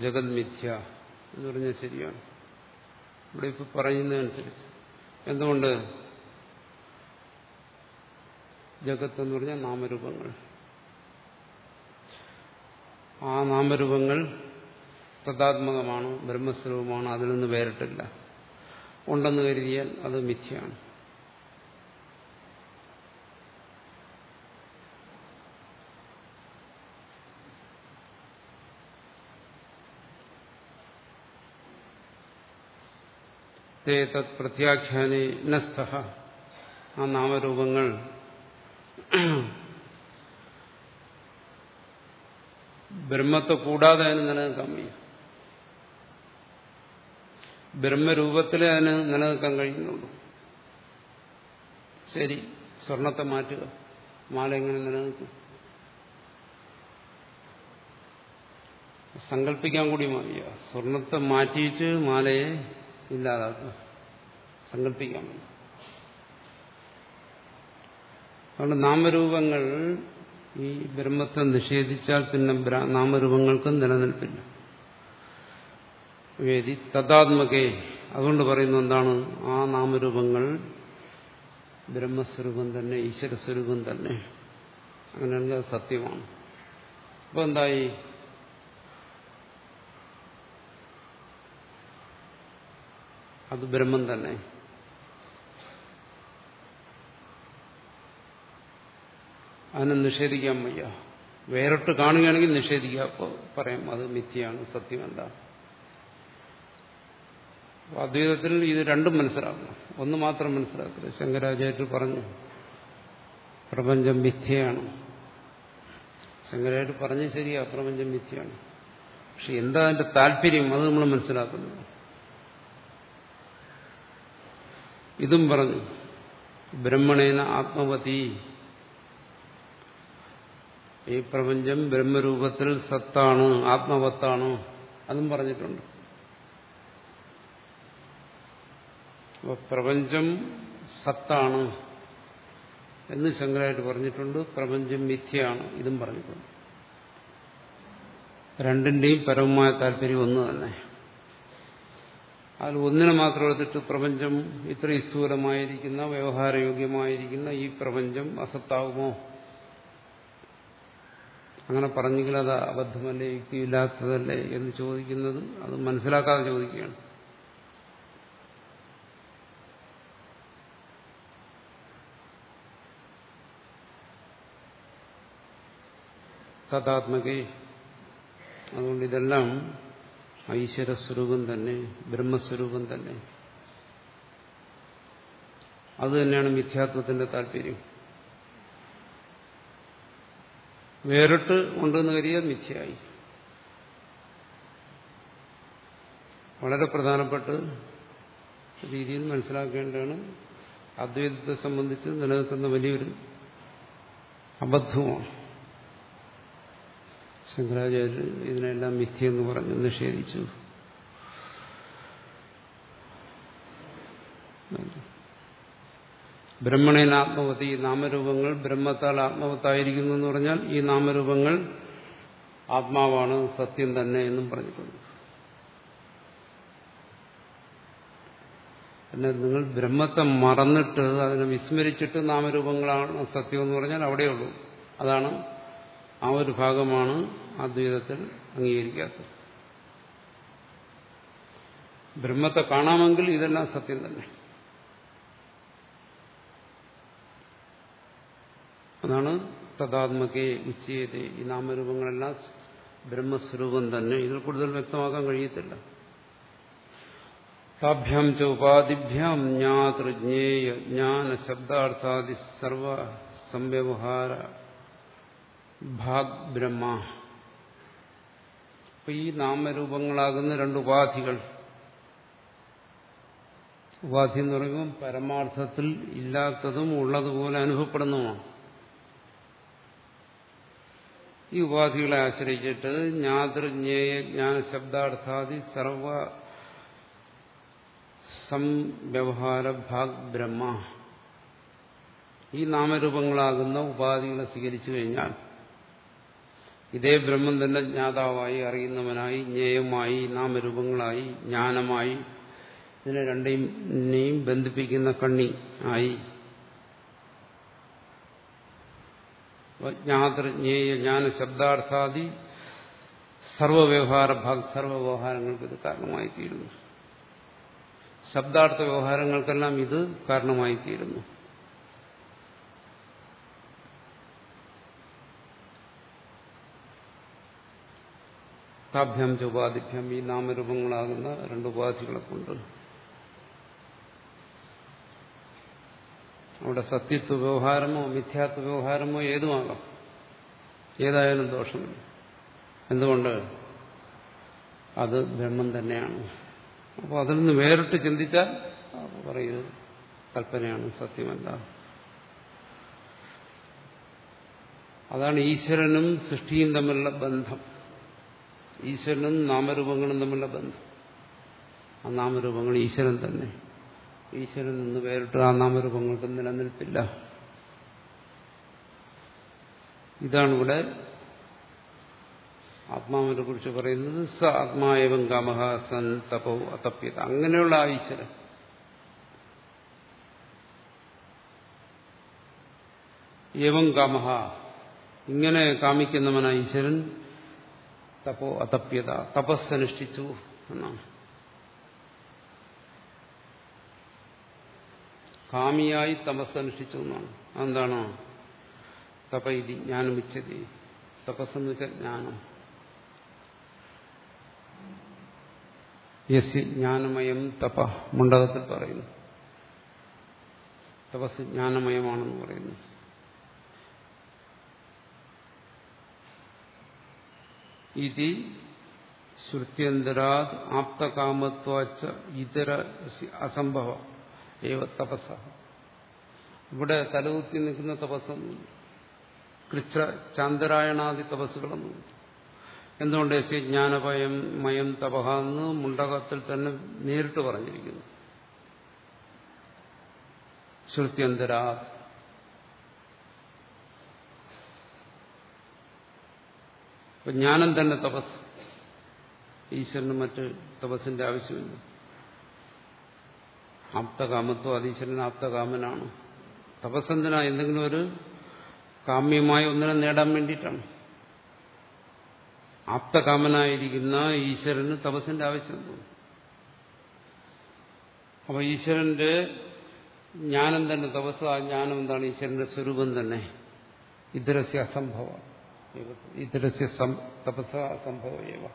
ജഗത് മിഥ്യ എന്ന് പറഞ്ഞാൽ ശരിയാണ്. ഇവിടെ ഇപ്പൊ പറയുന്നതനുസരിച്ച്. എന്തുകൊണ്ട്? ജഗത്ത് എന്ന് പറഞ്ഞാൽ നാമരൂപങ്ങൾ. ആ നാമരൂപങ്ങൾ തഥാത്മകമാണ് ബ്രഹ്മസ്വരൂപമാണ് അതിൽ നിന്ന് വേറിട്ടില്ല. ഉണ്ടെന്ന് കരുതിയാൽ അത് മിഥ്യയാണ്. തേ തത് പ്രത്യാഖ്യാനെ നസ്ഥ ആ നാമരൂപങ്ങൾ ബ്രഹ്മത്തെ കൂടാതെ അതിന് നിലനിൽക്കാൻ വയ്യ. ബ്രഹ്മരൂപത്തിലേ അതിന് നിലനിൽക്കാൻ കഴിയുന്നുള്ളൂ. ശരി സ്വർണത്തെ മാറ്റുക. മാല എങ്ങനെ നിലനിൽക്കും? സങ്കല്പിക്കാൻ കൂടി മതിയ. സ്വർണത്തെ മാറ്റിയിട്ട് മാലയെ ഇല്ലാതാക്കുക. സങ്കല്പിക്കാൻ അതുകൊണ്ട് നാമരൂപങ്ങൾ ഈ ബ്രഹ്മത്തെ നിഷേധിച്ചാൽ പിന്നെ നാമരൂപങ്ങൾക്കും നിലനിൽപ്പില്ല. വേദി തഥാത്മകേ അതുകൊണ്ട് പറയുന്നത് എന്താണ്? ആ നാമരൂപങ്ങൾ ബ്രഹ്മസ്വരൂപം തന്നെ ഈശ്വരസ്വരൂപം തന്നെ. അങ്ങനെയാണെങ്കിൽ അത് സത്യമാണ്. അപ്പോൾ എന്തായി? അത് ബ്രഹ്മം തന്നെ. അതിനെ നിഷേധിക്കാൻ വയ്യ. വേറിട്ട് കാണുകയാണെങ്കിൽ നിഷേധിക്കുക. പറയാം അത് മിഥ്യയാണ് സത്യമല്ല അദ്വൈതത്തിൽ ഇത് രണ്ടും മനസ്സിലാക്കണം. ഒന്ന് മാത്രം മനസ്സിലാക്കരുത്. ശങ്കരാചാര്യർ പറഞ്ഞു പ്രപഞ്ചം മിഥ്യയാണ്. ശങ്കരാചാര്യർ പറഞ്ഞത് ശരിയാ പ്രപഞ്ചം മിഥ്യയാണ്. പക്ഷെ എന്താ അതിന്റെ താല്പര്യം? അത് നമ്മൾ മനസ്സിലാക്കുന്നു. ഇതും പറഞ്ഞു. ബ്രഹ്മണേന ആത്മവതി. ഈ പ്രപഞ്ചം ബ്രഹ്മരൂപത്തിൽ സത്താണ് ആത്മവത്താണ് അതും പറഞ്ഞിട്ടുണ്ട്. പ്രപഞ്ചം സത്താണ് എന്ന് ശങ്കരായിട്ട് പറഞ്ഞിട്ടുണ്ട്. പ്രപഞ്ചം മിഥ്യയാണ് ഇതും പറഞ്ഞിട്ടുണ്ട്. രണ്ടിന്റെയും പരമമായ താല്പര്യം ഒന്ന് തന്നെ. അതിൽ ഒന്നിനെ മാത്രം എടുത്തിട്ട് പ്രപഞ്ചം ഇത്രയും സ്ഥൂലമായിരിക്കുന്ന വ്യവഹാരയോഗ്യമായിരിക്കുന്ന ഈ പ്രപഞ്ചം അസത്താകുമോ അങ്ങനെ പറഞ്ഞെങ്കിൽ അത് അബദ്ധമല്ലേ യുക്തിയില്ലാത്തതല്ലേ എന്ന് ചോദിക്കുന്നത് അത് മനസ്സിലാക്കാതെ ചോദിക്കുകയാണ്. തഥാത്മകേ. അതുകൊണ്ട് ഇതെല്ലാം ഐശ്വരസ്വരൂപം തന്നെ ബ്രഹ്മസ്വരൂപം തന്നെ. അത് തന്നെയാണ് മിഥ്യാത്വത്തിന്റെ താല്പര്യം. വേറിട്ട് ഉണ്ടെന്ന് കരുതിയാൽ മിഥ്യയായി. വളരെ പ്രധാനപ്പെട്ട രീതിയിൽ മനസ്സിലാക്കേണ്ടതാണ് അദ്വൈതത്തെ സംബന്ധിച്ച് നിലനിൽക്കുന്ന വലിയൊരു അബദ്ധമാണ്. ശങ്കരാചാര്യർ ഇതിനെല്ലാം മിഥ്യയെന്ന് പറഞ്ഞ് നിഷേധിച്ചു. ബ്രഹ്മണേനാത്മവതി നാമരൂപങ്ങൾ ബ്രഹ്മത്താൽ ആത്മവത്തായിരിക്കുന്നു എന്ന് പറഞ്ഞാൽ ഈ നാമരൂപങ്ങൾ ആത്മാവാണ് സത്യം തന്നെ എന്നും പറഞ്ഞിട്ടുണ്ട്. പിന്നെ നിങ്ങൾ ബ്രഹ്മത്തെ മറന്നിട്ട് അതിനെ വിസ്മരിച്ചിട്ട് നാമരൂപങ്ങളാണ് സത്യം എന്ന് പറഞ്ഞാൽ അവിടെയുള്ളൂ. അതാണ് ആ ഒരു ഭാഗമാണ് അദ്വൈതത്തിൽ അംഗീകരിക്കാത്തത്. ബ്രഹ്മത്തെ കാണാമെങ്കിൽ ഇതെല്ലാം സത്യം തന്നെ. അതാണ് തഥാത്മകെ ഉച്ചയത ഈ നാമരൂപങ്ങളെല്ലാം ബ്രഹ്മസ്വരൂപം തന്നെ. ഇതിൽ കൂടുതൽ വ്യക്തമാക്കാൻ കഴിയത്തില്ല. താഭ്യം ച ഉപാധിഭ്യം ജ്ഞാതൃജ്ഞേയ ജ്ഞാന ശബ്ദാർത്ഥാദി സർവ സംവ്യവഹാര ഭാഗ് ബ്രഹ്മ അപ്പൊ ഈ നാമരൂപങ്ങളാകുന്ന രണ്ട് ഉപാധികൾ. ഉപാധി എന്ന് പറയുമ്പോൾ പരമാർത്ഥത്തിൽ ഇല്ലാത്തതും ഉള്ളതുപോലെ അനുഭവപ്പെടുന്നതുമാണ്. ഈ ഉപാധികളെ ആശ്രയിച്ചിട്ട് ജ്ഞാതൃജ്ഞേയ ജ്ഞാന ശബ്ദാർത്ഥാദി സർവ സംവ്യവഹാര ഭാഗ് ബ്രഹ്മ. ഈ നാമരൂപങ്ങളാകുന്ന ഉപാധികളെ സ്വീകരിച്ചു കഴിഞ്ഞാൽ ഇതേ ബ്രഹ്മം തന്നെ ജ്ഞാതാവായി അറിയുന്നവനായി ജ്ഞേയമായി നാമരൂപങ്ങളായി ജ്ഞാനമായി ഇതിനെ രണ്ടിനെയും ബന്ധിപ്പിക്കുന്ന കണ്ണി ആയി. ജ്ഞാതൃജ്ഞേയ ജ്ഞാന ശബ്ദാർത്ഥാദി സർവവ്യവഹാര ഭാഗ് സർവവ്യവഹാരങ്ങൾക്ക് ഇത് കാരണമായി തീരുന്നു ശബ്ദാർത്ഥ വ്യവഹാരങ്ങൾക്കെല്ലാം ഇത് കാരണമായി തീരുന്നു താഭ്യം ചോപാധിഭ്യം ഈ നാമരൂപങ്ങളാകുന്ന രണ്ട് ഉപാധികളെ കൊണ്ട് അവിടെ സത്യത്വ വ്യവഹാരമോ മിഥ്യാത്വ വ്യവഹാരമോ ഏതുമാകാം? ഏതായാലും ദോഷമില്ല എന്തുകൊണ്ട്? അത് ബ്രഹ്മം തന്നെയാണ്. അപ്പോൾ അതിൽ നിന്ന് വേറിട്ട് ചിന്തിച്ചാൽ പറയുന്നത് കൽപ്പനയാണ് സത്യമല്ല. അതാണ് ഈശ്വരനും സൃഷ്ടിയും തമ്മിലുള്ള ബന്ധം. ഈശ്വരനും നാമരൂപങ്ങളും തമ്മിലുള്ള ബന്ധം. ആ നാമരൂപങ്ങൾ ഈശ്വരൻ തന്നെ. ഈശ്വരൻ നിന്ന് വേറിട്ട് ആ നാമരൂപങ്ങൾക്ക് നിലനിൽപ്പില്ല. ഇതാണ് ഇവിടെ ആത്മാവിനെ കുറിച്ച് പറയുന്നത് സ ആത്മാവം കാമഹ സൻ തപോ അതപ്യത. അങ്ങനെയുള്ള ആ ഈശ്വരൻ. ഏവം കാമഹ ഇങ്ങനെ കാമിക്കുന്നവനായ ഈശ്വരൻ. തപോ അതപ്യത തപസ്സനുഷ്ഠിച്ചു എന്നാണ്. കാമിയായി തപസ്സനുഷ്ഠിച്ചു എന്നാണ്. അതെന്താണോ? തപ ഇതി ജ്ഞാനമിച്ചതി തപസ്സെന്ന് വെച്ചാൽ ജ്ഞാനം. യസ് ജ്ഞാനമയം തപ മുണ്ടകത്തിൽ പറയുന്നു. തപസ് ജ്ഞാനമയമാണെന്ന് പറയുന്നു. ഇതി ശ്രുത്യന്തരാത് ആപ്തകാമത്വാച്ച ഇതര അസംഭവ ഏവ തപസ ഇവിടെ തലകുത്തി നിൽക്കുന്ന തപസ്സൊന്നും കൃച്ഛ ചാന്തരായണാദി തപസ്സുകളൊന്നും എന്തുകൊണ്ട് ജ്ഞാനഭയം മയം തപഹ എന്ന് മുണ്ടകത്തിൽ തന്നെ നേരിട്ട് പറഞ്ഞിരിക്കുന്നു. ശ്രുത്യന്തരാ അപ്പൊ ജ്ഞാനം തന്നെ തപസ്. ഈശ്വരന് മറ്റ് തപസ്സിന്റെ ആവശ്യമില്ല. ആപ്തകാമത്വം അതീശ്വരൻ ആപ്തകാമനാണ്. തപസ്സെന്തിനാ എന്തെങ്കിലും ഒരു കാമ്യമായ ഒന്നിനെ നേടാൻ വേണ്ടിയിട്ടാണ്. ആപ്തകാമനായിരിക്കുന്ന ഈശ്വരന് തപസ്സിന്റെ ആവശ്യമുണ്ട് അപ്പൊ ഈശ്വരന്റെ ജ്ഞാനം തന്നെ തപസ് ആ ജ്ഞാനം എന്താണ്? ഈശ്വരന്റെ സ്വരൂപം തന്നെ. ഇതരസ്യ അസംഭവ. ഇതരസ്യ തപസ അസംഭവ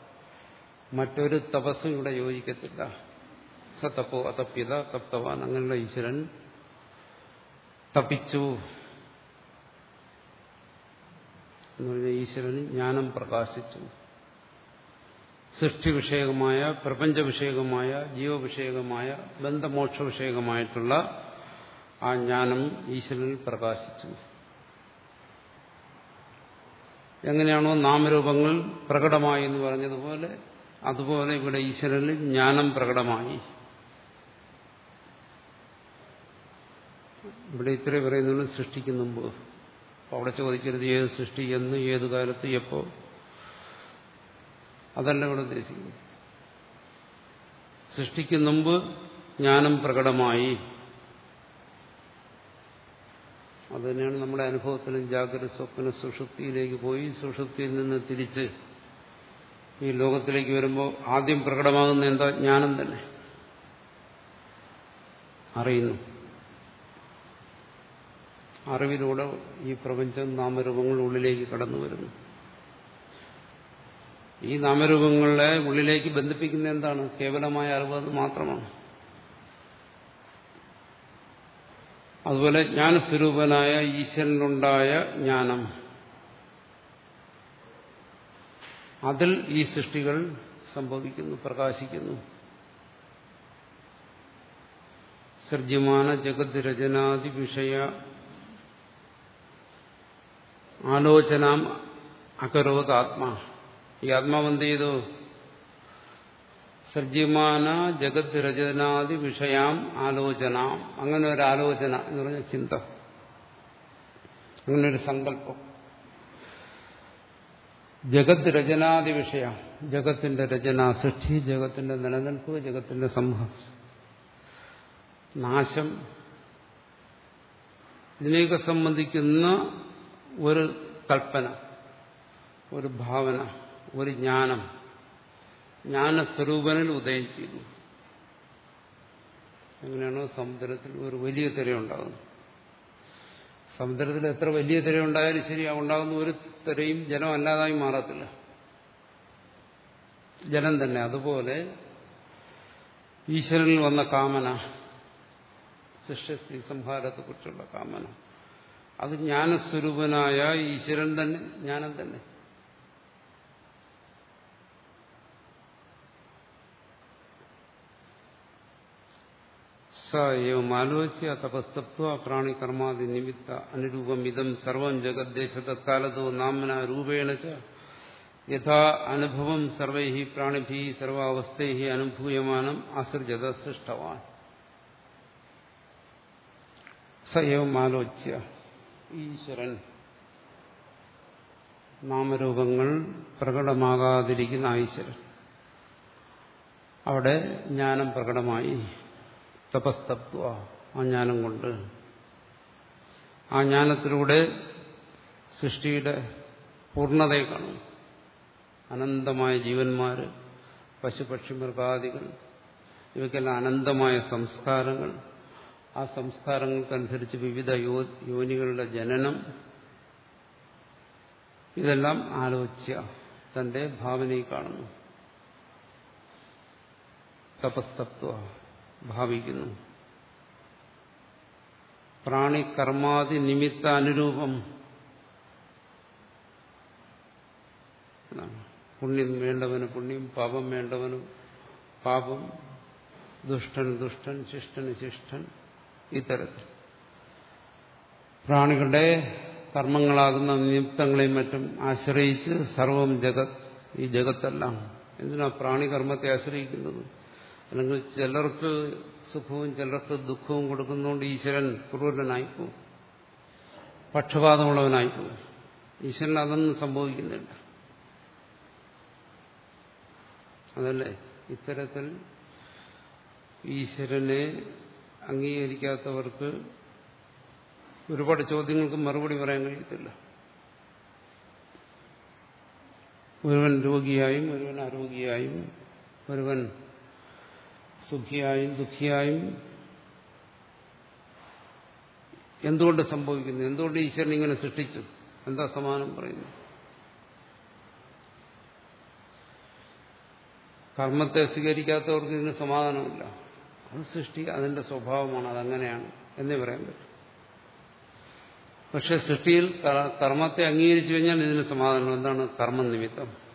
മറ്റൊരു തപസ്സും ഇവിടെ യോജിക്കത്തില്ല. സതപ്പോ അതപ്യത തപ്തവാൻ. അങ്ങനെയുള്ള ഈശ്വരൻ തപിച്ചു. എന്ന് പറഞ്ഞ ഈശ്വരന് ജ്ഞാനം പ്രകാശിച്ചു. സൃഷ്ടി വിഷയകമായ പ്രപഞ്ച വിഷയകമായ ജീവവിഷയകമായ ബന്ധമോക്ഷ വിഷയകമായിട്ടുള്ള ആ ജ്ഞാനം ഈശ്വരനിൽ പ്രകാശിച്ചു. എങ്ങനെയാണോ നാമരൂപങ്ങൾ പ്രകടമായി എന്ന് പറഞ്ഞതുപോലെ അതുപോലെ ഇവിടെ ഈശ്വരനിൽ ജ്ഞാനം പ്രകടമായി. ഇവിടെ ഇത്രയും പറയുന്നുള്ളൂ സൃഷ്ടിക്ക് മുമ്പ് അവിടെ ചോദിക്കരുത് ഏത് സൃഷ്ടി എന്ന് ഏത് കാലത്ത് എപ്പോ? അതല്ല ഇവിടെ ഉദ്ദേശിക്കുന്നു സൃഷ്ടിക്ക് മുമ്പ് ജ്ഞാനം പ്രകടമായി. അത് തന്നെയാണ് നമ്മുടെ അനുഭവത്തിലും ജാഗ്രത സ്വപ്ന സുഷുപ്തിയിലേക്ക് പോയി. സുഷുപ്തിയിൽ നിന്ന് തിരിച്ച് ഈ ലോകത്തിലേക്ക് വരുമ്പോൾ ആദ്യം പ്രകടമാകുന്ന എന്താ ജ്ഞാനം തന്നെ. അറിയുന്നു. അറിവിലൂടെ ഈ പ്രപഞ്ചം നാമരൂപങ്ങളുള്ളിലേക്ക് കടന്നു വരുന്നു. ഈ നാമരൂപങ്ങളെ ഉള്ളിലേക്ക് ബന്ധിപ്പിക്കുന്ന എന്താണ്? കേവലമായ അറിവ് അത് മാത്രമാണ്. അതുപോലെ ജ്ഞാനസ്വരൂപനായ ഈശ്വരനുണ്ടായ ജ്ഞാനം. അതിൽ ഈ സൃഷ്ടികൾ സംഭവിക്കുന്നു പ്രകാശിക്കുന്നു. സൃജ്യമാന ജഗത് രചനാദി വിഷയ ആലോചനാം അകരോത് ആത്മാ ഈ ആത്മാവ് എന്ത് ചെയ്തു? സജ്യമാന ജഗത് രചനാദി വിഷയാം ആലോചന. അങ്ങനെ ഒരു ആലോചന എന്ന് പറഞ്ഞ ചിന്ത. അങ്ങനെ ഒരു സങ്കല്പം. ജഗത് രചനാദി വിഷയ. ജഗത്തിന്റെ രചന സൃഷ്ടി ജഗത്തിന്റെ നിലനിൽപ്പ് ജഗത്തിന്റെ സംഹാ നാശം. ഇതിനെയൊക്കെ സംബന്ധിക്കുന്ന ഒരു കൽപ്പന ഒരു ഭാവന ഒരു ജ്ഞാനം. ജ്ഞാനസ്വരൂപനിൽ ഉദയം ചെയ്യുന്നു എങ്ങനെയാണോ സമുദ്രത്തിൽ ഒരു വലിയ തിരയുണ്ടാകുന്നു സമുദ്രത്തിൽ എത്ര വലിയ തിരയുണ്ടായാലും ശരി ഉണ്ടാകുന്ന ഒരു തിരയും ജലം അല്ലാതായി മാറത്തില്ല. ജലം തന്നെ. അതുപോലെ ഈശ്വരനിൽ വന്ന കാമന സൃഷ്ടി സംഹാരത്തെക്കുറിച്ചുള്ള കാമന അത് ജ്ഞാനസ്വരൂപനായ ഈശ്വരൻ തന്നെ ജ്ഞാനം തന്നെ. സ ഏവം ആലോച്യ തപസ്തത്വ നിമിത്ത അനുരൂപം ഇതം സർവം ജഗദ്ദേശ തത്കാലത്തോ നാമന രൂപേണ യഥാ അനുഭവം സർവൈ പ്രാണിഭി സർവാവസ്ഥൈ അനുഭൂയമാനം ആസൃജത സൃഷ്ടവാൻ സ ആലോച്യ ഈശ്വരൻ നാമരൂപങ്ങൾ പ്രകടമാകാതിരിക്കുന്ന ഈശ്വരൻ അവിടെ ജ്ഞാനം പ്രകടമായി. തപസ്തത്വ ആ ജ്ഞാനം കൊണ്ട്. ആ ജ്ഞാനത്തിലൂടെ സൃഷ്ടിയുടെ പൂർണതയെ കാണും അനന്തമായ ജീവന്മാർ പശുപക്ഷി മൃഗാദികൾ ഇവയ്ക്കെല്ലാം അനന്തമായ സംസ്കാരങ്ങൾ. ആ സംസ്കാരങ്ങൾക്കനുസരിച്ച് വിവിധ യോനികളുടെ ജനനം. ഇതെല്ലാം ആലോച്യ തന്റെ ഭാവനയിൽ കാണുന്നു. തപസ്തത്വ ഭാവിക്കുന്നു. പ്രാണികർമാതി നിമിത്ത അനുരൂപം. പുണ്യം വേണ്ടവന് പുണ്യം പാപം വേണ്ടവന് പാപം ദുഷ്ടൻ ദുഷ്ടൻ ശിഷ്ടന് ശിഷ്ടൻ ഇത്തരത്തിൽ. പ്രാണികളുടെ കർമ്മങ്ങളാകുന്ന നിമിത്തങ്ങളെയും മറ്റും ആശ്രയിച്ച് സർവം ജഗത് ഈ ജഗത്തെല്ലാം. എന്തിനാ പ്രാണികർമ്മത്തെ ആശ്രയിക്കുന്നത്? അല്ലെങ്കിൽ ചിലർക്ക് സുഖവും ചിലർക്ക് ദുഃഖവും കൊടുക്കുന്നതുകൊണ്ട് ഈശ്വരൻ ക്രൂരനായിപ്പോവും പക്ഷപാതമുള്ളവനായിപ്പോവും ഈശ്വരൻ അതൊന്നും സംഭവിക്കുന്നില്ല. അതല്ലേ? ഇത്തരത്തിൽ ഈശ്വരനെ അംഗീകരിക്കാത്തവർക്ക് ഒരുപാട് ചോദ്യങ്ങൾക്ക് മറുപടി പറയാൻ കഴിയത്തില്ല. ഒരുവൻ രോഗിയായും ഒരുവൻ ആരോഗ്യയായും ഒരുവൻ സുഖിയായും ദുഃഖിയായും എന്തുകൊണ്ട് സംഭവിക്കുന്നു? എന്തുകൊണ്ട് ഈശ്വരൻ ഇങ്ങനെ സൃഷ്ടിച്ചു? എന്താ സമാനം പറയുന്നു കർമ്മത്തെ സ്വീകരിക്കാത്തവർക്ക് ഇതിന് സമാധാനമില്ല. അത് സൃഷ്ടി അതിന്റെ സ്വഭാവമാണ് അതങ്ങനെയാണ് എന്നേ പറയാൻ പറ്റും. പക്ഷെ സൃഷ്ടിയിൽ കർമ്മത്തെ അംഗീകരിച്ചു കഴിഞ്ഞാൽ ഇതിന് സമാധാനം എന്താണ് കർമ്മനിമിത്തം?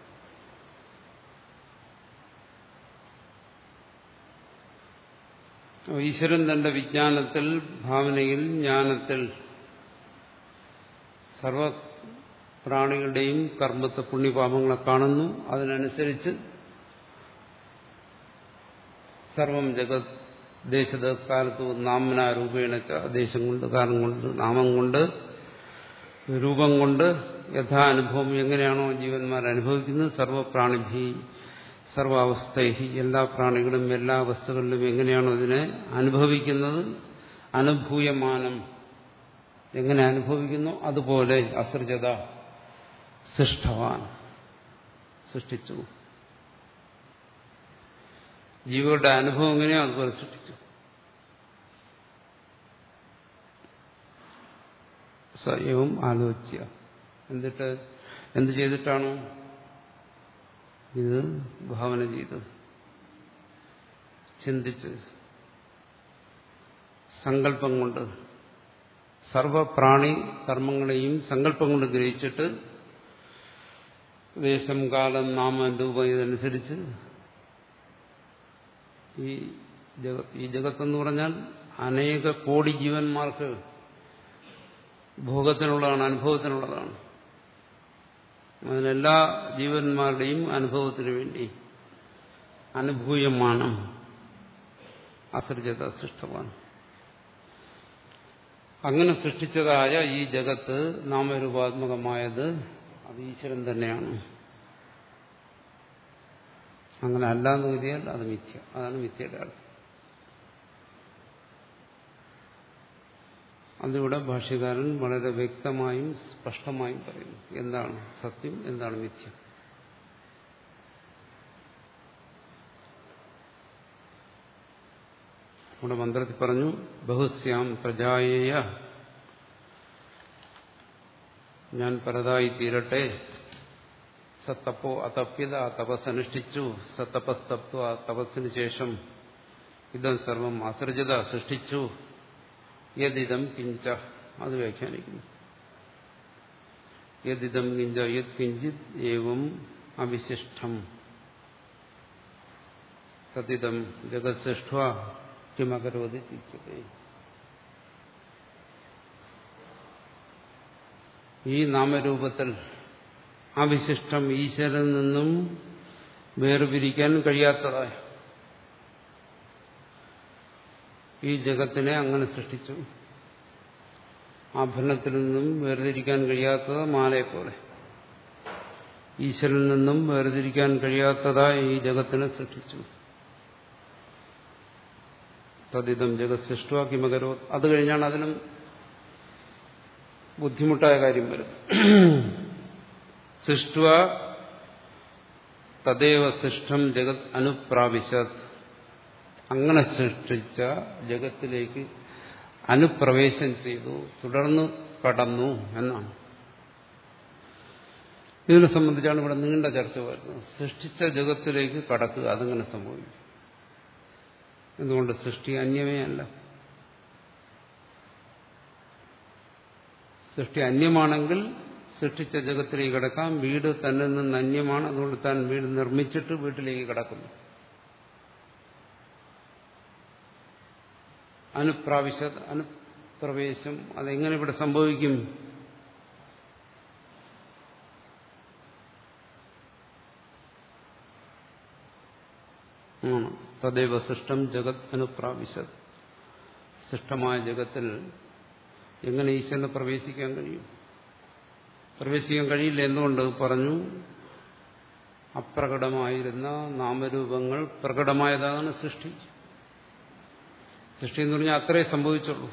ഈശ്വരൻ തന്റെ വിജ്ഞാനത്തിൽ ഭാവനയിൽ ജ്ഞാനത്തിൽ സർവ പ്രാണികളുടെയും കർമ്മത്തെ പുണ്യപാപങ്ങളെ കാണുന്നു. അതിനനുസരിച്ച് സർവം ജഗത് ദേശത്ത് കാലത്ത് നാമന രൂപേണ ദേശം കൊണ്ട് കാരണം കൊണ്ട് നാമം കൊണ്ട് രൂപം കൊണ്ട് യഥാനുഭവം എങ്ങനെയാണോ ജീവന്മാർ അനുഭവിക്കുന്നത് സർവപ്രാണിഭി സർവാവസ്ഥഹി എല്ലാ പ്രാണികളും എല്ലാ അവസ്ഥകളിലും എങ്ങനെയാണോ ഇതിനെ അനുഭവിക്കുന്നത്? അനുഭൂയമാനം. എങ്ങനെ അനുഭവിക്കുന്നു? അതുപോലെ അസൃജത സൃഷ്ടവാൻ സൃഷ്ടിച്ചു. ജീവികളുടെ അനുഭവം എങ്ങനെയോ അതുപോലെ സൃഷ്ടിച്ചു. സ്വയവും ആലോച്യ. എന്നിട്ട് എന്ത് ചെയ്തിട്ടാണ്? ഇത് ഭാവന ചെയ്ത്. ചിന്തിച്ച് സങ്കല്പം കൊണ്ട് സർവപ്രാണി കർമ്മങ്ങളെയും സങ്കല്പം കൊണ്ട് ഗ്രഹിച്ചിട്ട് ദേശം കാലം നാമ രൂപം ഇതനുസരിച്ച് ഈ ജഗത്ത് ഈ ജഗത്തെന്ന് പറഞ്ഞാൽ അനേക കോടി ജീവന്മാർക്ക് ഭോഗത്തിനുള്ളതാണ് അനുഭവത്തിനുള്ളതാണ്. അതിനെല്ലാ ജീവന്മാരുടെയും അനുഭവത്തിന് വേണ്ടി അനുഭൂയമാണ്. അസൃജത സൃഷ്ടമാണ്. അങ്ങനെ സൃഷ്ടിച്ചതായ ഈ ജഗത്ത് നാമരൂപാത്മകമായത് അത് ഈശ്വരൻ തന്നെയാണ്. അങ്ങനെ അല്ലാന്ന് കരുതിയാൽ അത് മിഥ്യ. അതാണ് മിഥ്യയുടെ അർത്ഥം. അതിവിടെ ഭാഷ്യകാരൻ വളരെ വ്യക്തമായും സ്പഷ്ടമായും പറയുന്നു. എന്താണ് സത്യം? എന്താണ് മിഥ്യ? നമ്മുടെ മന്ത്രത്തിൽ പറഞ്ഞു ബഹുസ്യാം പ്രജായേയ. ഞാൻ പരതായി തീരട്ടെ. സത്തപ്പോ അതപ്യത ആ തപസ് അനുഷ്ഠിച്ചു സത്തപസ്തപ്തു ആ തപസ്സിന് ശേഷം ഇതം സർവം അസൃജത സൃഷ്ടിച്ചു. യദിതം കിഞ്ച. അത് വ്യാഖ്യാനിക്കുന്നു. യദിതം കിഞ്ച യത് കിഞ്ചിത് ഏവം അവിശിഷ്ടം. തദിതം ജഗത് സൃഷ്ട കിമകരോതി തിച്ചതേ ഈ നാമരൂപത്തിൽ അവിശിഷ്ടം ഈശ്വരൻ നിന്നും വേർപിരിക്കാൻ കഴിയാത്തതായ. ഈ ജഗത്തിനെ അങ്ങനെ സൃഷ്ടിച്ചു. ആഭരണത്തിൽ നിന്നും വേർതിരിക്കാൻ കഴിയാത്തത് മാലയെ പോലെ ഈശ്വരനിൽ നിന്നും വേർതിരിക്കാൻ കഴിയാത്തതായി ഈ ജഗത്തിനെ സൃഷ്ടിച്ചു. തദിതം ജഗത് സൃഷ്ടുവാക്കി മകരോ അത് കഴിഞ്ഞാണ് അതിനും ബുദ്ധിമുട്ടായ കാര്യം വരുന്നത്. സൃഷ്ടുവ തദേവ സൃഷ്ടം ജഗത് അനുപ്രാവിശത് അങ്ങനെ സൃഷ്ടിച്ച ജഗത്തിലേക്ക് അനുപ്രവേശം ചെയ്തു തുടർന്ന് കടന്നു എന്നാണ്. ഇതിനെ സംബന്ധിച്ചാണ് ഇവിടെ നീണ്ട ചർച്ച വരുന്നത്. സൃഷ്ടിച്ച ജഗത്തിലേക്ക് കടക്കുക അതങ്ങനെ സംഭവിക്കും. എന്തുകൊണ്ട് സൃഷ്ടി അന്യമേ അല്ല? സൃഷ്ടി അന്യമാണെങ്കിൽ സൃഷ്ടിച്ച ജഗത്തിലേക്ക് കിടക്കാം വീട് തന്നിൽ നിന്ന് അന്യമാണ് അതുകൊണ്ട് താൻ വീട് നിർമ്മിച്ചിട്ട് വീട്ടിലേക്ക് കിടക്കുന്നു. അനുപ്രാവശ്യ അനുപ്രവേശം അതെങ്ങനെ ഇവിടെ സംഭവിക്കും? തദൈവ സൃഷ്ടം ജഗത് അനുപ്രാവശ്യത് സൃഷ്ടമായ ജഗത്തിൽ എങ്ങനെ ഈശ്വരനെ പ്രവേശിക്കാൻ കഴിയും? പ്രവേശിക്കാൻ കഴിയില്ല. എന്തുകൊണ്ട്? പറഞ്ഞു അപ്രകടമായിരുന്ന നാമരൂപങ്ങൾ പ്രകടമായതാണ് സൃഷ്ടി. സൃഷ്ടി എന്ന് പറഞ്ഞാൽ അത്രേ സംഭവിച്ചുള്ളൂ.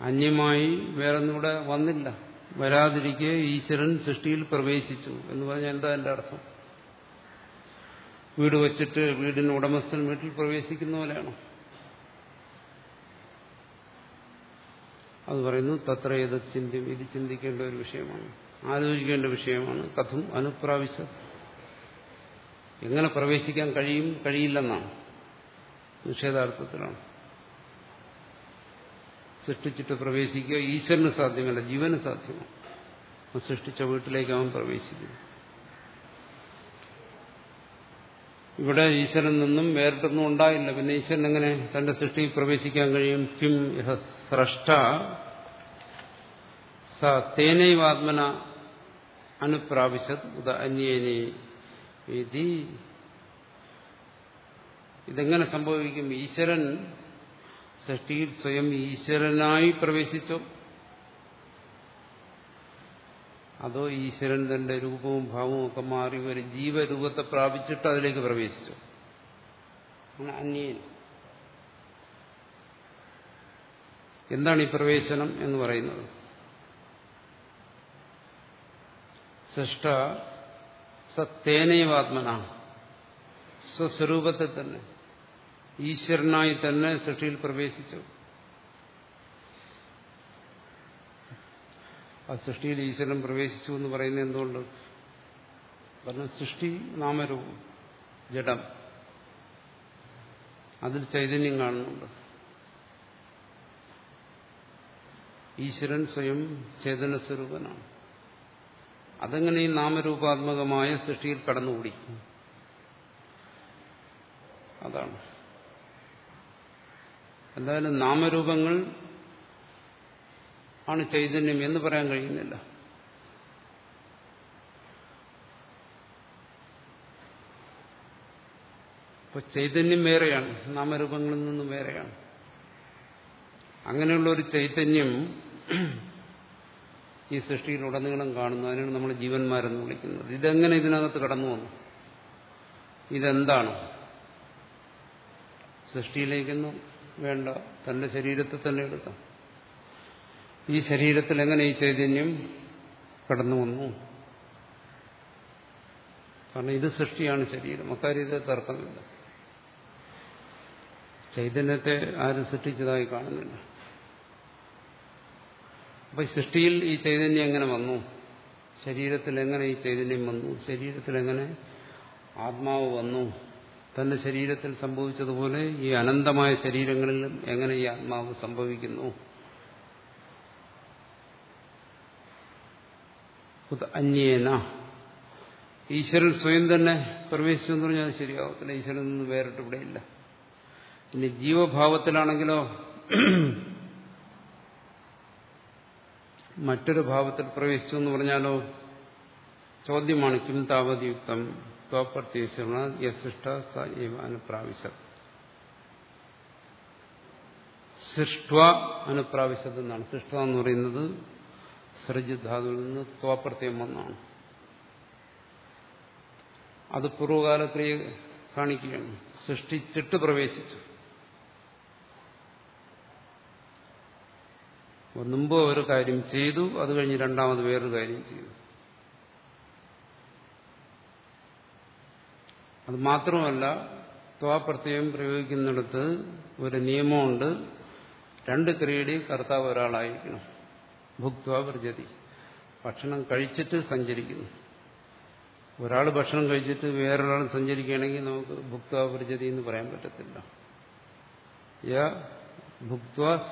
അന്യമായി വേറൊന്നുകൂടെ വന്നില്ല. വരാതിരിക്കെ ഈശ്വരൻ സൃഷ്ടിയിൽ പ്രവേശിച്ചു എന്ന് പറഞ്ഞാൽ എന്താ എന്റെ അർത്ഥം? വീട് വച്ചിട്ട് വീടിന് ഉടമസ്ഥൻ വീട്ടിൽ പ്രവേശിക്കുന്ന പോലെയാണോ? അത് പറയുന്നു തത്ര ഏത് ചിന്തി ഇത് ചിന്തിക്കേണ്ട ഒരു വിഷയമാണ്. ആലോചിക്കേണ്ട വിഷയമാണ്. കഥം അനുപ്രാവശ്യം. എങ്ങനെ പ്രവേശിക്കാൻ കഴിയും കഴിയില്ലെന്നാണ്. നിഷേധാർത്ഥത്തിലാണ്. സൃഷ്ടിച്ചിട്ട് പ്രവേശിക്കുക ഈശ്വരന് സാധ്യമല്ല ജീവന് സാധ്യമാണ് സൃഷ്ടിച്ച വീട്ടിലേക്ക് അവൻ പ്രവേശിക്കുന്നു. ഇവിടെ ഈശ്വരൻ നിന്നും വേറിട്ടൊന്നും ഉണ്ടായില്ല. പിന്നെ ഈശ്വരൻ എങ്ങനെ തന്റെ സൃഷ്ടിയിൽ പ്രവേശിക്കാൻ കഴിയും? കിം യഹ സ്രഷ്ട സ തേനൈവാത്മന അനുപ്രാവശ്യത് ഉദ അന്യേനെ ഇതി ഇതെങ്ങനെ സംഭവിക്കും? ഈശ്വരൻ സൃഷ്ടിയിൽ സ്വയം ഈശ്വരനായി പ്രവേശിച്ചോ. അതോ ഈശ്വരൻ തന്റെ രൂപവും ഭാവവും ഒക്കെ മാറി ഒരു ജീവരൂപത്തെ പ്രാപിച്ചിട്ട് അതിലേക്ക് പ്രവേശിച്ചു. അന്യൻ. എന്താണ് ഈ പ്രവേശനം എന്ന് പറയുന്നത്? സൃഷ്ട സത്തേനൈവാത്മന സ്വസ്വരൂപത്തിൽ തന്നെ. ഈശ്വരനായി തന്നെ സൃഷ്ടിയിൽ പ്രവേശിച്ചു. ആ സൃഷ്ടിയിൽ ഈശ്വരൻ പ്രവേശിച്ചു എന്ന് പറയുന്നത് എന്തുകൊണ്ട്? കാരണം സൃഷ്ടി നാമരൂപം ജഡം. അതിൽ ചൈതന്യം കാണുന്നുണ്ട്. ഈശ്വരൻ സ്വയം ചേതനസ്വരൂപനാണ്. അതെങ്ങനെ ഈ നാമരൂപാത്മകമായ സൃഷ്ടിയിൽ കടന്നുകൂടി? അതാണ്. എന്തായാലും നാമരൂപങ്ങൾ ആണ് ചൈതന്യം എന്ന് പറയാൻ കഴിയുന്നില്ല. അപ്പൊ ചൈതന്യം വേറെയാണ് നാമരൂപങ്ങളിൽ നിന്നും വേറെയാണ്. അങ്ങനെയുള്ള ഒരു ചൈതന്യം ഈ സൃഷ്ടിയിലുടനീളം കാണുന്നു അതിനാണ് നമ്മൾ ജീവന്മാരെന്ന് വിളിക്കുന്നത്. ഇതെങ്ങനെ ഇതിനകത്ത് കടന്നു വന്നു? ഇതെന്താണ്? സൃഷ്ടിയിലേക്കൊന്നും വേണ്ട. തന്റെ ശരീരത്തെ തന്നെ എടുക്കാം. ഈ ശരീരത്തിൽ എങ്ങനെ ഈ ചൈതന്യം കടന്നു വന്നു? കാരണം ഇത് സൃഷ്ടിയാണ് ശരീരം. അക്കാര്യത്തെ തർക്കമില്ല. ചൈതന്യത്തെ ആരും സൃഷ്ടിച്ചതായി കാണുന്നില്ല. അപ്പൊ സൃഷ്ടിയിൽ ഈ ചൈതന്യം എങ്ങനെ വന്നു? ശരീരത്തിൽ എങ്ങനെ ഈ ചൈതന്യം വന്നു? ശരീരത്തിൽ എങ്ങനെ ആത്മാവ് വന്നു? തന്റെ ശരീരത്തിൽ സംഭവിച്ചതുപോലെ ഈ അനന്തമായ ശരീരങ്ങളിലും എങ്ങനെ ഈ ആത്മാവ് സംഭവിക്കുന്നു? അന്യേന. ഈശ്വരൻ സ്വയം തന്നെ പ്രവേശിച്ചു എന്ന് പറഞ്ഞാൽ ശരിയാവത്തില്ല. ഈശ്വരൻ നിന്ന് വേറിട്ട് ഇല്ല ഇനി ജീവഭാവത്തിലാണെങ്കിലോ മറ്റൊരു ഭാവത്തിൽ പ്രവേശിച്ചു എന്ന് പറഞ്ഞാലോ ചോദ്യമാണ് കിം താവതിയുക്തം? ത്വപ്രത്യേശന യസിഷ്ട സ സൃഷ്ട എന്ന് പറയുന്നത് സൃജിധാതുവിൽ നിന്ന് ത്വപ്രത്യം വന്നാണ്. അത് പൂർവകാല കാണിക്കുകയാണ്. സൃഷ്ടിച്ചിട്ട് പ്രവേശിച്ചു. മുമ്പ് ഒരു കാര്യം ചെയ്തു അത് കഴിഞ്ഞ് രണ്ടാമത് വേറൊരു കാര്യം ചെയ്തു. അത് മാത്രമല്ല ത്വാപ്രത്യയം പ്രയോഗിക്കുന്നിടത്ത് ഒരു നിയമമുണ്ട്. രണ്ട് ക്രിയയുടെയും കർത്താവ് ഒരാളായിരിക്കണം. ഭുക്വ വ്രജതി. ഭക്ഷണം കഴിച്ചിട്ട് സഞ്ചരിക്കുന്നു. ഒരാൾ ഭക്ഷണം കഴിച്ചിട്ട് വേറൊരാൾ സഞ്ചരിക്കുകയാണെങ്കിൽ നമുക്ക് ഭുക്വ വ്രജതി എന്ന് പറയാൻ പറ്റത്തില്ല. യ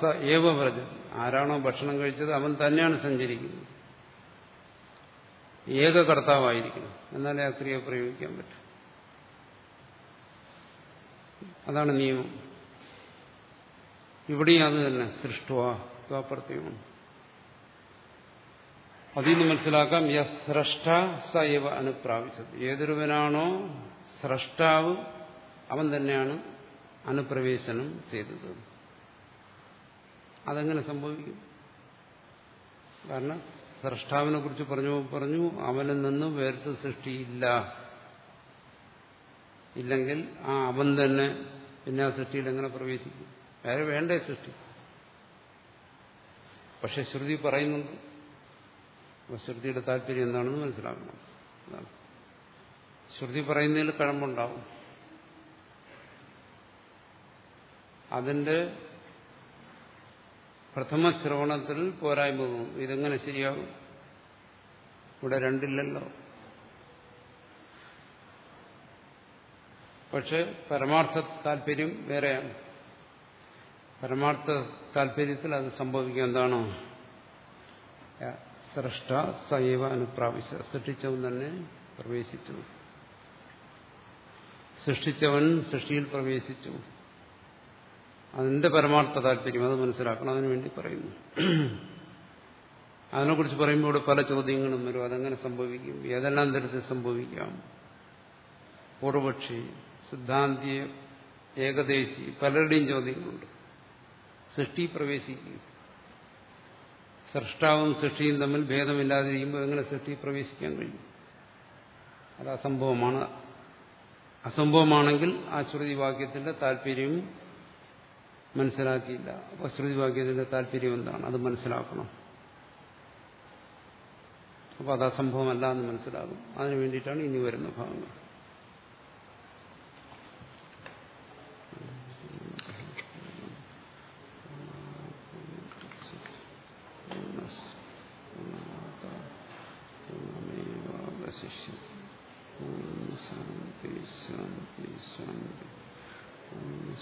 സ ഏവ വ്രജതി. ആരാണോ ഭക്ഷണം കഴിച്ചത് അവൻ തന്നെയാണ് സഞ്ചരിക്കുന്നത്. ഏക കർത്താവായിരിക്കണം. എന്നാലേ ആ ക്രിയ പ്രയോഗിക്കാൻ പറ്റും. അതാണ് നിയമം. ഇവിടെയും അത് തന്നെ സൃഷ്ടുവ ത്വാപ്രത്യമാണ് അതിൽ നിന്ന് മനസ്സിലാക്കാം യ സ്രഷ്ട സ ഇവ അനുപ്രാപിച്ചത് ഏതൊരുവനാണോ സ്രഷ്ടാവ് അവൻ തന്നെയാണ് അനുപ്രവേശനം ചെയ്തത്. അതെങ്ങനെ സംഭവിക്കും? കാരണം സ്രഷ്ടാവിനെ കുറിച്ച് പറഞ്ഞു പറഞ്ഞു അവനിൽ നിന്നും വേറിട്ട് സൃഷ്ടിയില്ല. ഇല്ലെങ്കിൽ ആ അവൻ തന്നെ പിന്നെ ആ സൃഷ്ടിയിൽ എങ്ങനെ പ്രവേശിക്കും? വേറെ വേണ്ടേ സൃഷ്ടി. പക്ഷെ ശ്രുതി പറയുന്നുണ്ട്. ശ്രുതിയുടെ താല്പര്യം എന്താണെന്ന് മനസ്സിലാക്കണം. ശ്രുതി പറയുന്നതിൽ കഴമ്പുണ്ടാവും. അതിന്റെ പ്രഥമ ശ്രവണത്തിൽ പോരായ്മ ഇതെങ്ങനെ ശരിയാകും? ഇവിടെ രണ്ടില്ലല്ലോ. പക്ഷെ പരമാർത്ഥ താല്പര്യം വേറെയാണ്. പരമാർത്ഥ താല്പര്യത്തിൽ അത് സംഭവിക്കുക എന്താണോ? സൃഷ്ട സൈവ അനുപ്രാവശ്യ. സൃഷ്ടിച്ചവൻ തന്നെ പ്രവേശിച്ചു. സൃഷ്ടിച്ചവൻ സൃഷ്ടിയിൽ പ്രവേശിച്ചു. അതിന്റെ പരമാർത്ഥ താല്പര്യം അത് മനസ്സിലാക്കണം. അതിനു വേണ്ടി പറയുന്നു. അതിനെക്കുറിച്ച് പറയുമ്പോൾ ഇവിടെ പല ചോദ്യങ്ങളും വരും. അതെങ്ങനെ സംഭവിക്കും? ഏതെല്ലാം തരത്തിൽ സംഭവിക്കാം? പൂർവപക്ഷി സിദ്ധാന്തിയ ഏകദേശി പലരുടെയും ചോദ്യങ്ങളുണ്ട്. സൃഷ്ടി പ്രവേശിക്കുകയും സൃഷ്ടാവും സൃഷ്ടിയും തമ്മിൽ ഭേദമില്ലാതിരിക്കുമ്പോൾ എങ്ങനെ സൃഷ്ടി പ്രവേശിക്കാൻ കഴിയും? അത് അസംഭവമാണ്. അസംഭവമാണെങ്കിൽ ആ ശ്രുതി വാക്യത്തിന്റെ താല്പര്യം മനസ്സിലാക്കിയില്ല. അപ്പോൾ ശ്രുതി വാക്യത്തിന്റെ താല്പര്യം എന്താണ്? അത് മനസ്സിലാക്കണം. അപ്പോൾ അത് അസംഭവമല്ല എന്ന് മനസ്സിലാകും. അതിനു വേണ്ടിയിട്ടാണ് ഇനി വരുന്ന ഭാഗങ്ങൾ.